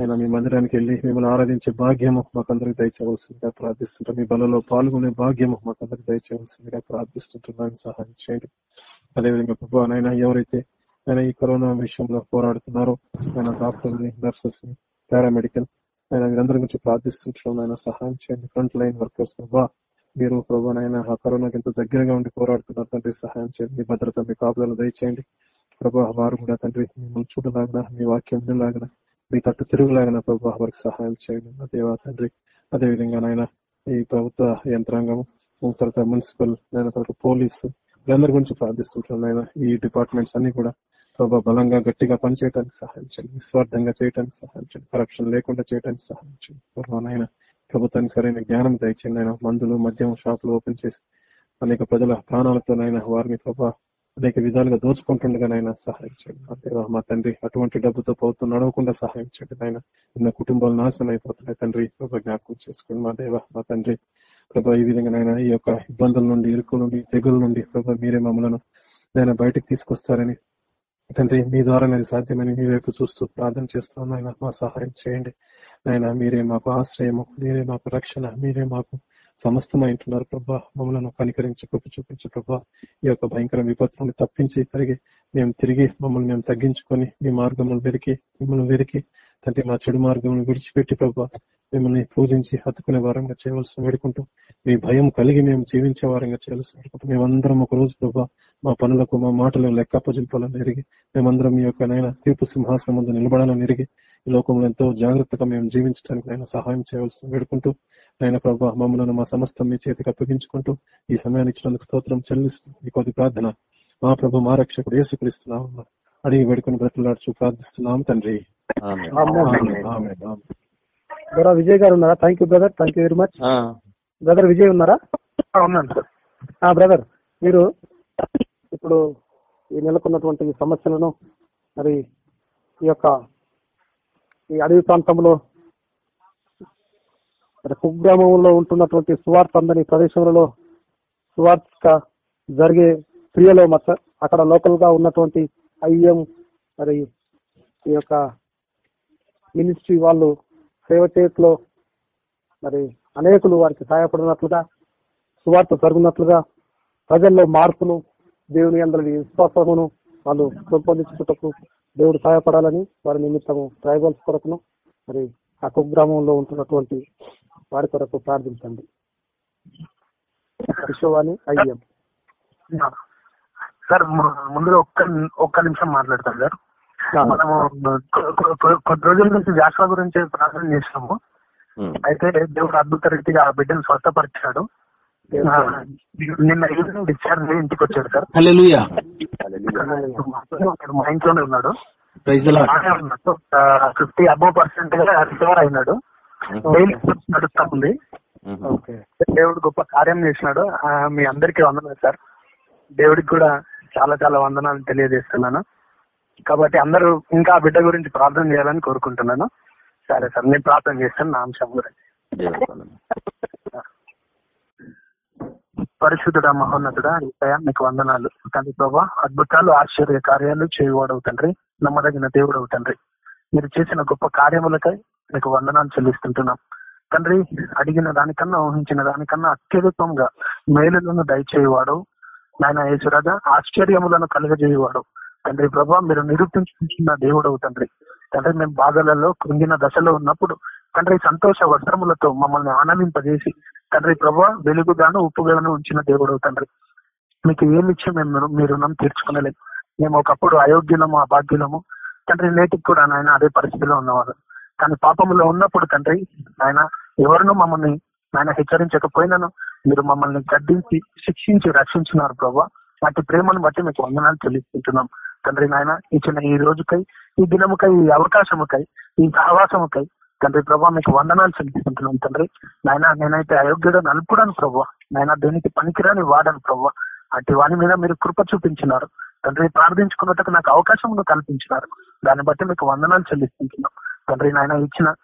ఆయన మీ మందిరానికి వెళ్ళి మిమ్మల్ని ఆరాధించే భాగ్యము మాకందరికి దయచేవలసిందిగా ప్రార్థిస్తుంటాం. మీ బలలో పాల్గొనే భాగ్యము మాకందరికి దయచేవలసిందిగా ప్రార్థిస్తుంటున్నాను. సహాయం చేయండి. అదేవిధంగా ప్రభావ నాయన ఎవరైతే ఆయన ఈ కరోనా విషయంలో పోరాడుతున్నారో ఆయన డాక్టర్ని నర్సెస్ని పారామెడికల్ ఆయన వీరందరి గురించి ప్రార్థిస్తుంటున్నాం. ఆయన సహాయం చేయండి. ఫ్రంట్ లైన్ వర్కర్స్ ప్రభావ మీరు ప్రభా నాయన ఆ కరోనాకి ఎంతో దగ్గరగా ఉండి పోరాడుతున్నారు తండ్రి సహాయం చేయండి మీ భద్రత మీ కాపుదలు దయచేయండి. ప్రభా వారు కూడా తండ్రి మిమ్మల్ని చూడలాగిన మీ వాక్యం వినలాగిన మీ తట్టు తిరుగులాగిన ప్రభా వారికి సహాయం చేయండి. నా దేవా తండ్రి అదే విధంగా నాయన ఈ ప్రభుత్వ యంత్రాంగం తర్వాత మున్సిపల్ తర్వాత పోలీసు వీళ్ళందరి గురించి ప్రార్థిస్తుంటున్నాను ఆయన ఈ డిపార్ట్మెంట్స్ అన్ని కూడా ప్రభా బలంగా గట్టిగా పనిచేయడానికి సహాయం చేయండి. నిస్వార్థంగా చేయడానికి సహాయం చేయండి. కరప్షన్ లేకుండా చేయడానికి సహాయం చేయండి. ప్రభావ నాయన ప్రభుత్వానికి సరైన జ్ఞానం దయచేయండి ఆయన మందులు మద్యం షాపులు ఓపెన్ చేసి అనేక ప్రజల ప్రాణాలతోనైనా వారిని ప్రభా అనేక విధాలుగా దోచుకుంటుండగానైనా నాయన సహాయించండి. మా మా తండ్రి అటువంటి డబ్బుతో ప్రభుత్వం నడవకుండా సహాయించండి నాయన. నిన్న కుటుంబాలు నాశనం అయిపోతున్నాయి తండ్రి. ప్రభా జ్ఞాపకం చేసుకోండి మా దేవ మా తండ్రి ప్రభా ఈ విధంగా నాయన ఈ యొక్క ఇబ్బందుల నుండి ఇరుకు నుండి తెగుల నుండి ప్రభా మీరే మమ్మలను నేను బయటకు తీసుకొస్తారని తండ్రి మీ ద్వారా నేను సాధ్యమని మీ వైపు చూస్తూ ప్రార్థన చేస్తున్నాను ఆయన మా సహాయం చేయండి. ఆయన మీరే మాకు ఆశ్రయము మీరే మాకు రక్షణ మీరే మాకు సమస్తమైంటున్నారు ప్రభా. మమ్మల్ని కనికరించి కృప చూపించు ప్రభా. ఈ యొక్క భయంకర విపత్తు నుండి తప్పించి తిరిగి మేము తిరిగి మమ్మల్ని మేము తగ్గించుకొని మీ మార్గములు వెతికి మిమ్మల్ని వెతికి తండ్రి మా చెడు మార్గములను విడిచిపెట్టి ప్రభా. మిమ్మల్ని పూజించి హత్తుకునే వారంగా చేయవలసిన వేడుకుంటూ మీ భయం కలిగి మేము జీవించే వారంగా చేయవలసిన వేడుకుంటూ మేమందరం ఒక రోజు ప్రభా మా పనులకు మా మాటలకు లెక్కప్పజింపాలని ఎరిగి మేమందరం మీ యొక్క నైనా తీర్పు సింహాసనం ముందు నిలబడాలని ఎరిగి ఈ లోకంలో ఎంతో జాగ్రత్తగా మేము జీవించడానికి నైనా సహాయం చేయవలసిన వేడుకుంటూ నైనా ప్రభా మమ్మల్ని మా సమస్తం మీ చేతికి అప్పగించుకుంటూ ఈ సమయాన్ని ఇచ్చినందుకు స్తోత్రం చెల్లిస్తూ ఈ కొద్ది ప్రార్థన. మా ప్రభు మా రక్షకుడు యేసుక్రీస్తున్నాం అడిగి వేడుకొని బ్రతులాడుచు ప్రార్థిస్తున్నాం తండ్రి. బ్రదర్ విజయ్ గారు ఉన్నారా? Thank you brother thank you very much brother Vijay ఉన్నారా? ఉన్నాను. సార్ ఆ బ్రదర్ మీరు ఇప్పుడు ఈ నెలకొన్నటువంటి ఈ సమస్యలను మరి ఈ యొక్క ఈ అడవి ప్రాంతంలో మరి కుగ్రామంలో ఉంటున్నటువంటి సువార్త అందని ప్రదేశంలో సువార్త జరిగే క్రియలో మత అక్కడ లోకల్గా ఉన్నటువంటి ఐఎం మరి ఈ యొక్క మినిస్ట్రీ వాళ్ళు సేవ చేయట్లో మరి అనేకులు వారికి సహాయపడినట్లుగా సువార్త జరుగునట్లుగా ప్రజల్లో మార్పును దేవుని అందరి విశ్వాసమును వాళ్ళు పెంపొందించుటకు దేవుడు సహాయపడాలని వారి నిమిత్తము ట్రైబల్స్ కొరకును మరి ఆ కుగ్రామంలో ఉంటున్నటువంటి వారి కొరకు ప్రార్థించండి. విశ్వవాణి అయ్యం సార్ ము- ముందుగా ఒక్క ఒక్క నిమిషం మాట్లాడతాం సార్. మనము కొద్ది రోజుల నుంచి జాషువా గురించి ప్రార్థన చేసినాము అయితే దేవుడు అద్భుత రీతిగా ఆ బిడ్డను స్వస్థపరిచాడు. నిన్న ఈవినింగ్ డిశ్చార్జ్ అయ్యి ఇంటికి వచ్చాడు సార్. మా ఇంట్లోనే ఉన్నాడు. ఫిఫ్టీ అబౌవ్ పర్సెంట్గా రికవర్ అయినాడు. డైలీ నడుస్తా ఉంది. ఓకే. దేవుడు గొప్ప కార్యం చేసినాడు. మీ అందరికీ వందనాలు సార్. దేవుడికి కూడా చాలా చాలా వందనాలు తెలియజేస్తున్నాను. కాబట్టి అందరూ ఇంకా బిడ్డ గురించి ప్రార్థన చేయాలని కోరుకుంటున్నాను. సరే సార్ నేను ప్రార్థన చేస్తాను నా అంశం గురించి పరిశుద్ధుడ మహోన్నతుడ ఈసయ మీకు వందనాలు. తండ్రి ప్రభా అద్భుతాలు ఆశ్చర్య కార్యాలు చేయవాడవు తండ్రి. నమ్మదగిన దేవుడు అవుతండ్రి మీరు చేసిన గొప్ప కార్యములకై మీకు వందనాలు చెల్లిస్తుంటున్నాం. తండ్రి అడిగిన దానికన్నా ఊహించిన దానికన్నా అత్యధికంగా మేలులను దయచేయవాడు నాయన యేసురాజ ఆశ్చర్యములను కలుగజేయవాడు తండ్రి ప్రభా మీరు నిరూపించుకుంటున్న దేవుడవు తండ్రి. తండ్రి మేము బాధలలో కృంగిన దశలో ఉన్నప్పుడు తండ్రి సంతోష వస్త్రములతో మమ్మల్ని ఆనందింపజేసి తండ్రి ప్రభా వెలుగుగాను ఉప్పుగాను ఉంచిన దేవుడవు తండ్రి. మీకు ఏమి ఇచ్చే మేము మీ రుణం తీర్చుకునలేము మేము ఒకప్పుడు అయోగ్యులము అభాగ్యులము. తండ్రి నేటికి కూడా నాయన అదే పరిస్థితిలో ఉన్నవారు. కానీ పాపములో ఉన్నప్పుడు తండ్రి ఆయన ఎవరినూ మమ్మల్ని ఆయన హెచ్చరించకపోయినాను మీరు మమ్మల్ని గడ్డించి శిక్షించి రక్షించినారు ప్రభా. వాటి ప్రేమను బట్టి మీకు వందనాలు చెల్లిస్తుంటున్నాం తండ్రి నాయన ఇచ్చిన ఈ రోజుకై ఈ దినముకై ఈ అవకాశముకై ఈ సహవాసముకై తండ్రి ప్రభా మీకు వందనాలు చెల్లిస్తుంటున్నాను తండ్రి. నాయన నేనైతే అయోగ్యుడని అనుకున్నాను ప్రభా. నాయన దేనికి పనికిరాని వాడను ప్రభా. అటు వాని మీద మీరు కృప చూపించినారు. తండ్రి ప్రార్థించుకున్నట్టుకు నాకు అవకాశం కల్పించినారు. దాన్ని బట్టి మీకు వందనాలు చెల్లిస్తుంటున్నాం తండ్రి నాయన ఇచ్చిన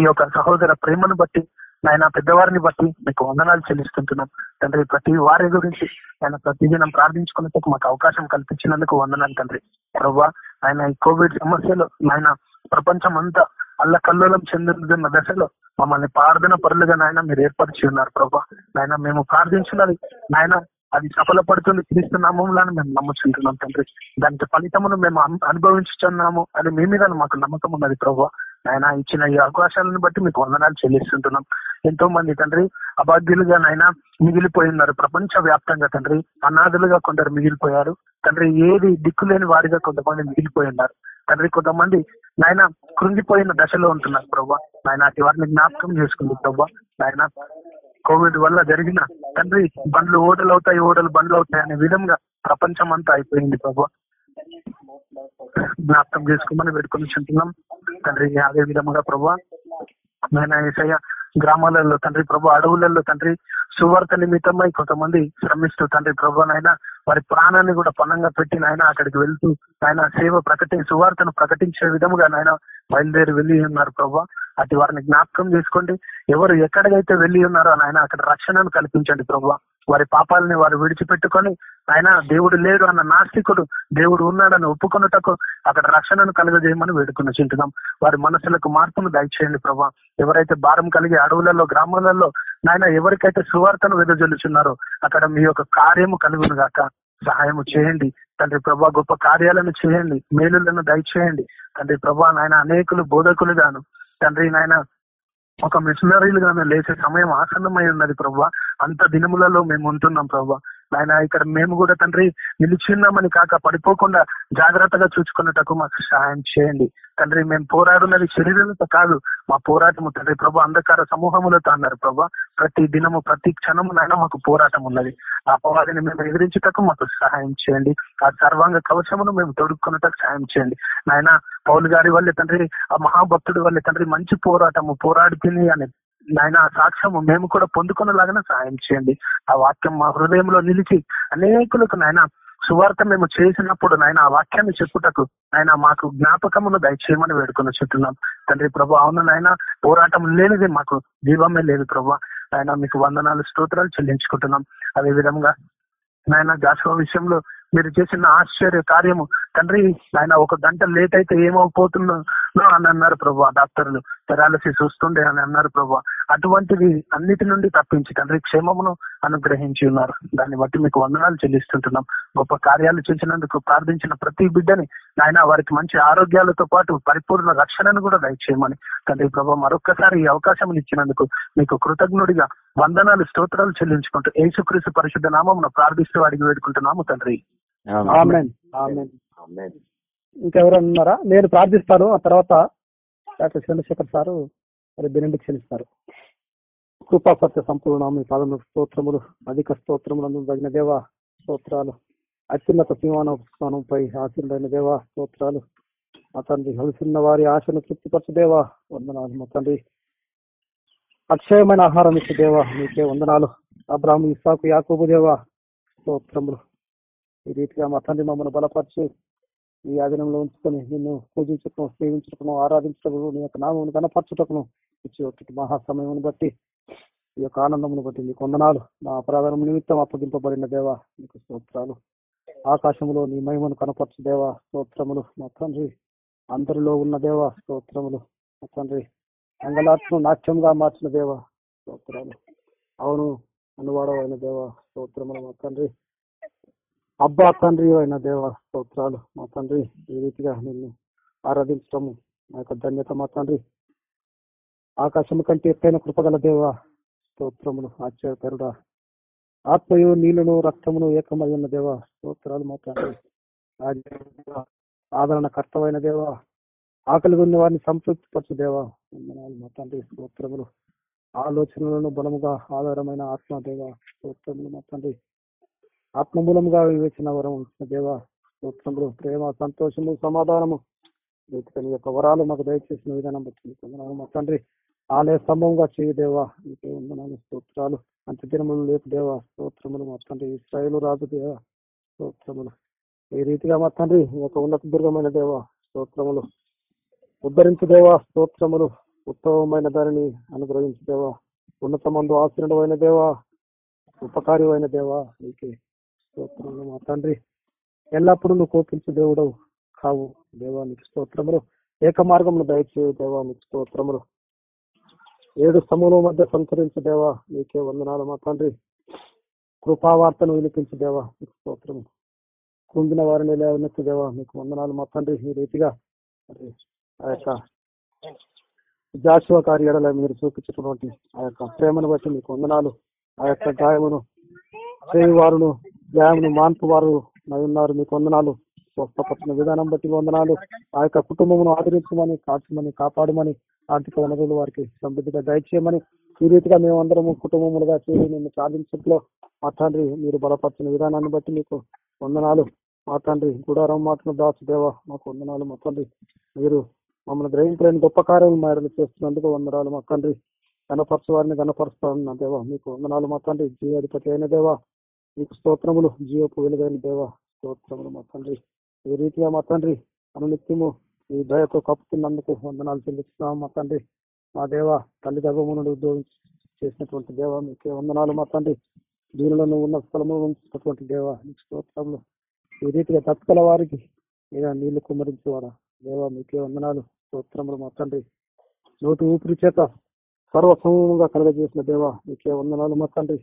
ఈ యొక్క సహోదర ప్రేమను బట్టి నాయన పెద్దవారిని బట్టి మీకు వందనాలు చెల్లిస్తుంటున్నాం. తండ్రి ప్రతి వారి గురించి ఆయన ప్రతిదినం ప్రార్థించుకునేందుకు మాకు అవకాశం కల్పించినందుకు వందనాలు తండ్రి. ప్రభా ఆయన ఈ కోవిడ్ సమస్యలు నాయన ప్రపంచం అంతా అల్లకల్లోలం చెందుతున్న దశలో మమ్మల్ని ప్రార్థన పరులుగా నాయన మీరు ఏర్పరిచి ఉన్నారు ప్రభా. నాయన మేము ప్రార్థించినది నాయన అది సఫలపడుతుంది క్రీస్తు నామంలో మేము నమ్ముచుంటున్నాం తండ్రి. దానికి ఫలితమును మేము అనుభవించుతున్నాము అని మీ మీద మాకు నమ్మకం ఉన్నది ప్రభా. ఆయన ఇచ్చిన ఈ అవకాశాలను బట్టి మీకు వందనాలు చెల్లిస్తుంటున్నాం. ఎంతో మంది తండ్రి అభాగ్యులుగా నాయన మిగిలిపోయి ఉన్నారు ప్రపంచ వ్యాప్తంగా తండ్రి అనాథులుగా కొందరు మిగిలిపోయారు. తండ్రి ఏది దిక్కులేని వారిగా కొంతమంది మిగిలిపోయి ఉన్నారు తండ్రి కొంతమంది నాయన కృంగిపోయిన దశలో ఉంటున్నారు ప్రభా. నాయన అటు వారిని జ్ఞాపకం చేసుకుంది ప్రభా. నాయన కోవిడ్ వల్ల జరిగిన తండ్రి బండ్లు ఓడలు అవుతాయి ఓడలు బండ్లు అవుతాయి అనే విధంగా ప్రపంచం అంతా అయిపోయింది ప్రభా. జ్ఞాపకం చేసుకోమని పెట్టుకుని చుంటున్నాం. తండ్రి అదే విధముగా ప్రభా. నాయన ఏసయ్య గ్రామాలలో తండ్రి ప్రభు అడవులలో తండ్రి సువార్త నిమిత్తమై కొంతమంది శ్రమిస్తూ తండ్రి ప్రభు నాయన వారి ప్రాణాన్ని కూడా పణంగా పెట్టి నాయన అక్కడికి వెళ్తూ ఆయన సేవ ప్రకటి సువార్తను ప్రకటించే విధముగా నాయన బయలుదేరి వెళ్ళి ఉన్నారు ప్రభు. అటు వారిని జ్ఞాపకం చేసుకోండి. ఎవరు ఎక్కడికైతే వెళ్ళి ఉన్నారో నాయన అక్కడ రక్షణను కల్పించండి ప్రభు. వారి పాపాలని వారు విడిచిపెట్టుకొని ఆయన దేవుడు లేడు అన్న నాస్తికుడు దేవుడు ఉన్నాడని ఒప్పుకొనుటకు అక్కడ రక్షణను కలుగజేయమని వేడుకుని చింటున్నాం వారి మనసులకు మార్పును దయచేయండి ప్రభా. ఎవరైతే భారం కలిగి అడవులలో గ్రామాలలో నాయన ఎవరికైతే సువార్తను వెదజల్లుచున్నారో అక్కడ మీ యొక్క కార్యము కలుగును గాక. సహాయము చేయండి. తండ్రి ప్రభా గొప్ప కార్యాలను చేయండి. మేలులను దయచేయండి. తండ్రి ప్రభా నాయన అనేకులు బోధకులు గాను తండ్రి నాయన ఒక మిషనరీలుగా లేచే సమయం ఆసన్నమై ఉన్నది ప్రభా. అంత దినములలో మేము ఉంటున్నాం ప్రభా. ఆయన ఇక్కడ మేము కూడా తండ్రి నిలిచిన్నామని కాక పడిపోకుండా జాగ్రత్తగా చూసుకున్నటకు మాకు సహాయం చేయండి. తండ్రి మేము పోరాడున్నది శరీరంతో కాదు మా పోరాటము తండ్రి ప్రభు అంధకార సమూహములతో అన్నారు ప్రభా. ప్రతి దినము ప్రతి క్షణము నాయన మాకు పోరాటం ఉన్నది. ఆ పోరాటిని మేము ఎదిరించుటకు మాకు సహాయం చేయండి. ఆ సర్వాంగ కవచమును మేము తొడుక్కున్నటకు సహాయం చేయండి. నాయన పౌలు గారి వల్లే తండ్రి ఆ మహాభక్తుడి వల్లే తండ్రి మంచి పోరాటము పోరాడుతుంది అని నాయన ఆ సాక్ష్యము మేము కూడా పొందుకునేలాగానే సహాయం చేయండి. ఆ వాక్యం మా హృదయంలో నిలిచి అనేకులకు నాయన సువార్త మేము చేసినప్పుడు నాయన ఆ వాక్యాన్ని చెప్పుటకు ఆయన మాకు జ్ఞాపకమును దయచేయమని వేడుకొని చెప్తున్నాం. తండ్రి ప్రభు అవును నాయన పోరాటం లేనిది మాకు జీవమే లేదు ప్రభు. ఆయన మీకు వందనాలు స్తోత్రాలు చెల్లించుకుంటున్నాం. అదే విధంగా నాయన జాషువా విషయంలో మీరు చేసిన ఆశ్చర్య కార్యము. తండ్రి ఆయన ఒక గంట లేట్ అయితే ఏమవుపోతుందో అని అన్నారు ప్రభా డాక్టర్లు. పెరాలసిస్ వస్తుండే అని అన్నారు ప్రభు. అటువంటివి అన్నిటి నుండి తప్పించి తండ్రి క్షేమమును అనుగ్రహించి ఉన్నారు. దాన్ని బట్టి మీకు వందనాలు చెల్లిస్తుంటున్నాం. గొప్ప కార్యాలు చేసినందుకు ప్రార్థించిన ప్రతి బిడ్డని ఆయన వారికి మంచి ఆరోగ్యాలతో పాటు పరిపూర్ణ రక్షణను కూడా దయచేయమని తండ్రి ప్రభు మరొక్కసారి ఈ అవకాశం ఇచ్చినందుకు మీకు కృతజ్ఞుడిగా వందనాలు స్తోత్రాలు చెల్లించుకుంటూ యేసుక్రీస్తు పరిశుద్ధ నామం ప్రార్థిస్తూ అడిగి వేడుకుంటున్నాము తండ్రి. ఇంకెవరైనా ఉన్నారా నేను ప్రార్థిస్తాను. ఆ తర్వాత డాక్టర్ చంద్రశేఖర్ సారు మరి బెనిడిక్షన్ ఇస్తారు కృపా సత్య సంపూర్ణ మీ పాదము స్తోత్రములు అధిక స్తోత్రములు తగిన దేవ స్తోత్రాలు. అత్యున్నత సింహాన స్థానంపై ఆశీర్వైన దేవ స్తోత్రాలు. మా తండ్రి హలిసిన వారి ఆశను తృప్తిపరచు దేవా వందనాలు మా తండ్రి. అక్షయమైన ఆహారం ఇచ్చే దేవా మీకే వందనాలు. అబ్రాహ్మ ఇసాకు యాకూబు దేవా స్తోత్రములు. ఈ రీతిగా మా తండ్రి మమ్మల్ని బలపరిచి ఈ ఆధీనంలో ఉంచుకొని నిన్ను పూజించటం సేవించటం ఆరాధించటం నీ యొక్క నామం కనపరచటం ఇచ్చి ఒకటి మహాసమయం బట్టి ఈ యొక్క ఆనందమును బట్టి నీకు వందనాలు నా అపరాధం నిమిత్తం అప్పగింపబడిన దేవా నీకు స్తోత్రాలు. ఆకాశంలో నీ మహిమను కనపరచు దేవా స్తోత్రములు. మా తండ్రి అందరిలో ఉన్న దేవ స్తోత్రములు. మా తండ్రి అంగలాత్మ నాట్యంగా మార్చిన దేవా స్తోత్రాలు. అవును అనువాడమైన దేవా స్తోత్రములు మా తండ్రి. అబ్బా తండ్రి అయిన దేవ స్తోత్రాలు. మా తండ్రి ఈ రీతిగా నిన్ను ఆరాధించటము మా యొక్క ధన్యత మా తండ్రి. ఆకాశం కంటే ఎత్తైన కృపగల దేవ స్తోత్రములు ఆశ్చర్యకరుడా ఆత్మయు నీళ్ళను రక్తమును ఏకమై ఉన్న దేవ స్తోత్రాలు మా తండ్రి. ఆదరణ కర్తమైన దేవ ఆకలి ఉన్న వారిని సంతృప్తిపరచు దేవ మా తండ్రి స్తోత్రములు. ఆలోచనలను బలముగా ఆధారమైన ఆత్మ దేవ స్తోత్రములు మా తండ్రి. ఆత్మమూలంగా వివేచన వరం ఉంచిన దేవ స్తోత్రములు ప్రేమ సంతోషము సమాధానము. నీ యొక్క వరాలు మాకు దయచేసిన విధానం బట్టి మా తండ్రి ఆలయ స్తంభంగా చేయి దేవా నీకే వందనాలు స్తోత్రాలు. అంత్యదినములు లేపు దేవా స్తోత్రములు మా తండ్రి ఇస్రాయలు రాజు దేవా స్తోత్రములు. ఈ రీతిగా మా తండ్రి ఒక ఉన్నత దుర్గమైన దేవా స్తోత్రములు. ఉద్ధరించు దేవా స్తోత్రములు. ఉత్తమమైన దానిని అనుగ్రహించు దేవా. ఉన్నత మందు ఆశ్రయుడమైన దేవా. ఉపకారి దేవా నీకే స్తోత్రములు మా తండ్రి. ఎల్లప్పుడూ నువ్వు కోపించు దేవుడవు. కావు దేవానికి స్తోత్రములు. ఏక మార్గమును దయచేయు దేవానికి స్తోత్రములు. ఏడు సమూహం మధ్య సంచరించు దేవా నీకే వందనాలు మా తండ్రి. కృపావార్తను వినిపించు దేవా నీకు స్తోత్రము. కుంగిన వారిని లేవనెత్తు దేవా మీకు వందనాలు మా తండ్రి. ఈ రీతిగా మరి ఆ యొక్క జాషువ కార్యాలయ మీరు చూపించినటువంటి ఆ యొక్క ప్రేమను బట్టి మీకు వందనాలు. ఆ యొక్క గాయమును చేయువారును గాయమును మాన్పు వారు ఉన్నారు మీకు వందనాలు. స్వస్థపరిచిన విధానం బట్టి వందనాలు. ఆ యొక్క కుటుంబమును ఆదరించమని కాల్చమని కాపాడమని ఆర్థిక వనరులు వారికి సమృద్ధిగా దయచేయమని ఈ రీతిగా మేమందరము కుటుంబములుగా చేరి నిన్ను సాధించట్లో మా తండ్రి మీరు బలపరిచిన విధానాన్ని బట్టి మీకు వందనాలు. మా తండ్రి గుడారం మాటను దాచు దేవా మాకు వందనాలు. మా తండ్రి మీరు మమ్మల్ని గ్రహించలేని గొప్ప కార్యం మేడలు చేస్తున్నందుకు వందనాలు. మా తండ్రి గణపరచు వారిని గణపరుస్తాను దేవా మీకు వందనాలు. మా తండ్రి జీవాధిపతి అయిన దేవా మీకు స్తోత్రములు జీవపు వెలుగైన దేవ స్తోత్రములు మా తండ్రి. ఈ రీతిగా మా తండ్రి అనునిత్యము ఈ దయతో కప్పుతున్నందుకు వందనాలు చెల్లిస్తున్నాం మా తండ్రి. మా దేవ తల్లి గర్భము నుండి ఉద్యోగం చేసినటువంటి దేవ మీకే వందనాలు మా తండ్రి. దీనిలో ఉన్న స్థలము ఉంచినటువంటి దేవ నీకు స్తోత్రములు. ఈ రీతిగా తత్కల వారికి మీద నీళ్ళు కుమ్మరించేవారా? దేవ మీకే వందనాలు స్తోత్రములు మా తండ్రి. నోటి ఊపిరి చేత సర్వసమూలంగా కలగజేసిన దేవ మీకే వందనాలు మా తండ్రి.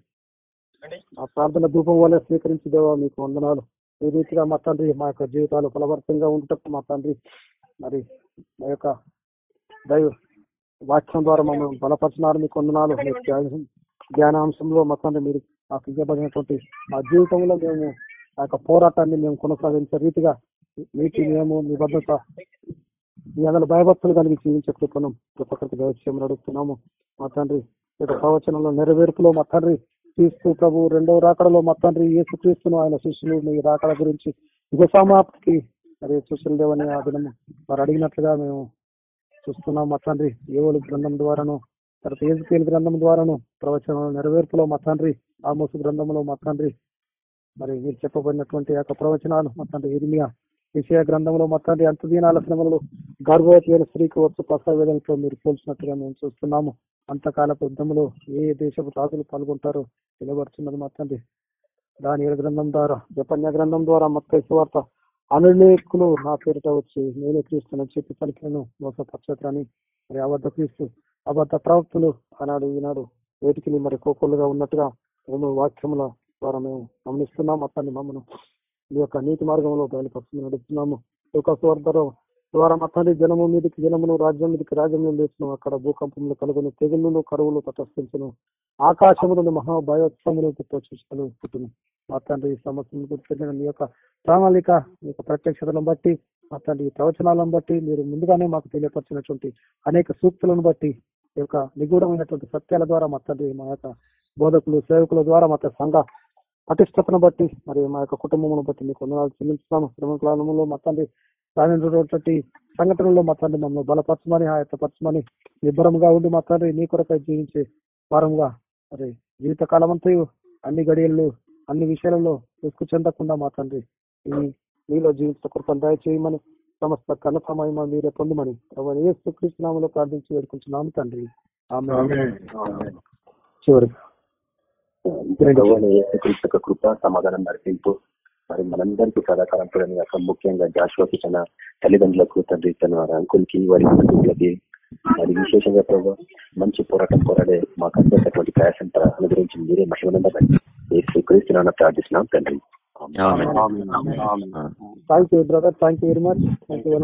ఆ ప్రార్థన ధూపం వల్ల స్వీకరించదేవా మీకు వందనాలు. ఈ రీతిగా మా తండ్రి మా యొక్క జీవితాలు ఫలవర్తంగా ఉండటం మా తండ్రి మరి మా యొక్క దైవ వాక్యం ద్వారా మమ్మల్ని బలపరిచినారు. మీకు వందనాలు. మీ జ్ఞానాంశంలో మా తండ్రి మీరు మాకు ఇవ్వబడినటువంటి మా జీవితంలో మేము ఆ యొక్క పోరాటాన్ని మేము కొనసాగించే రీతిగా మీకు మేము మీ భద్రత మీ అందరి భయభక్తులు కలిగి జీవించే కృపను ప్రతి దయచేయమని అడుగుతున్నాము. మా తండ్రి యొక్క ప్రవచనంలో నెరవేర్పులో మా తండ్రి క్రీస్తు ప్రభు రెండవ రాకడలో మా తండ్రి యేసు క్రీస్తును ఆయన శిష్యులు మీ రాకడ గురించి యుగ సమాప్తికి మరి శిష్యులు దేవని ఆ దినము వారు అడిగినట్లుగా మేము చూస్తున్నాం మా తండ్రి ఏవోలు గ్రంథం ద్వారాను తర్వాత ఏజుకేలు గ్రంథం ద్వారాను ప్రవచన నెరవేర్పులో మా తండ్రి ఆమోసు గ్రంథంలో మా తండ్రి మరి మీరు చెప్పబడినటువంటి యొక్క ప్రవచనాలు మా తండ్రి ఇర్మియా విషయ గ్రంథంలో మా తండ్రి అంత దీనాల శ్రమలు గర్భవతి స్త్రీకి వచ్చు ప్రసవేదనతో మీరు పోల్చినట్టుగా మేము చూస్తున్నాము. అంతకాలపు యుద్ధంలో ఏ దేశపు రాజులు పాల్గొంటారో తెలియబడుతున్నది మా తండ్రి. దాని గ్రంథం ద్వారా జపన్య గ్రంథం ద్వారా మత్తయి సువార్త అనేకులు నా పేరిట వచ్చి నేనే క్రీస్తుని చెప్పి పలికినను. మోసపరచని మరి అబద్ధ క్రీస్తు అబద్ధ ప్రవక్తులు ఆనాడు ఈనాడు వేటికి మరి కోకొల్లుగా ఉన్నట్టుగా మేము వాక్యముల ద్వారా మేము గమనిస్తున్నాం. అతన్ని మమ్మను ఈ యొక్క నీతి మార్గంలో బయలుపరుచుకుని నడుపుతున్నాము. ఒక స్వార్థలో ద్వారా మతాన్ని జనము మీదకి జనమును రాజ్యం మీదకి రాజ్యం లేచును. అక్కడ భూకంపములు కలుగును తెగుళ్ళు కరువులు తటస్థించను. ఆకాశములను మహాభయోత్సములు పుట్టును పుట్టును. మా తండ్రి ఈ సమస్యను గుర్తున్న మీ యొక్క ప్రణాళిక మీ యొక్క ప్రత్యక్షతలను బట్టి మా తండ్రి ఈ ప్రవచనాలను బట్టి మీరు ముందుగానే మాకు తెలియపరిచినటువంటి అనేక సూక్తులను బట్టి ఈ యొక్క నిగూఢమైనటువంటి సత్యాల ద్వారా మా తండ్రి మా యొక్క బోధకులు సేవకుల ద్వారా మా సంఘ పటిష్టతను బట్టి మరి మా యొక్క కుటుంబమును బట్టి మీకు వందనాలు చెల్లిస్తున్నాము శ్రమకాలంలో మా తండ్రి సాధించినటువంటి సంఘటనలో మా తండ్రి మమ్మల్ని బలపరచమని ఆయత్తపరచమని నిబ్బరంగా ఉండి మా తండ్రి నీ కొరకై జీవించే వారంగా మరి జీవిత కాలం అంతా అన్ని గడియల్లో అన్ని విషయాలలో ఎక్కువ చెందకుండా మా తండ్రి ఈ నీలో జీవిత కృపను దయచేయమని సమస్త కనసమయమ మీరే పొందమని కృష్ణనామలో ప్రార్థించి వేడుకుంటున్నాము తండ్రి. చివరిగా. కృప సమాధానం నడిపింపు మరి మనందరికీ సదాకాలం కాక ముఖ్యంగా జాషువాకి తన తల్లిదండ్రులకు తండ్రి తన వారి అంకుల్కి వారి కుటుంబాలకి మరి విశేషంగా ప్రభు మంచి పోరాటం పోరాడే మాకు అందరికటువంటి ప్రయాసం అనుగ్రహించి మీరే మహిమనందమని యేసు క్రీస్తున్నా ప్రార్థిస్తున్నాం తండ్రి. Thank you brother thank you very much thank you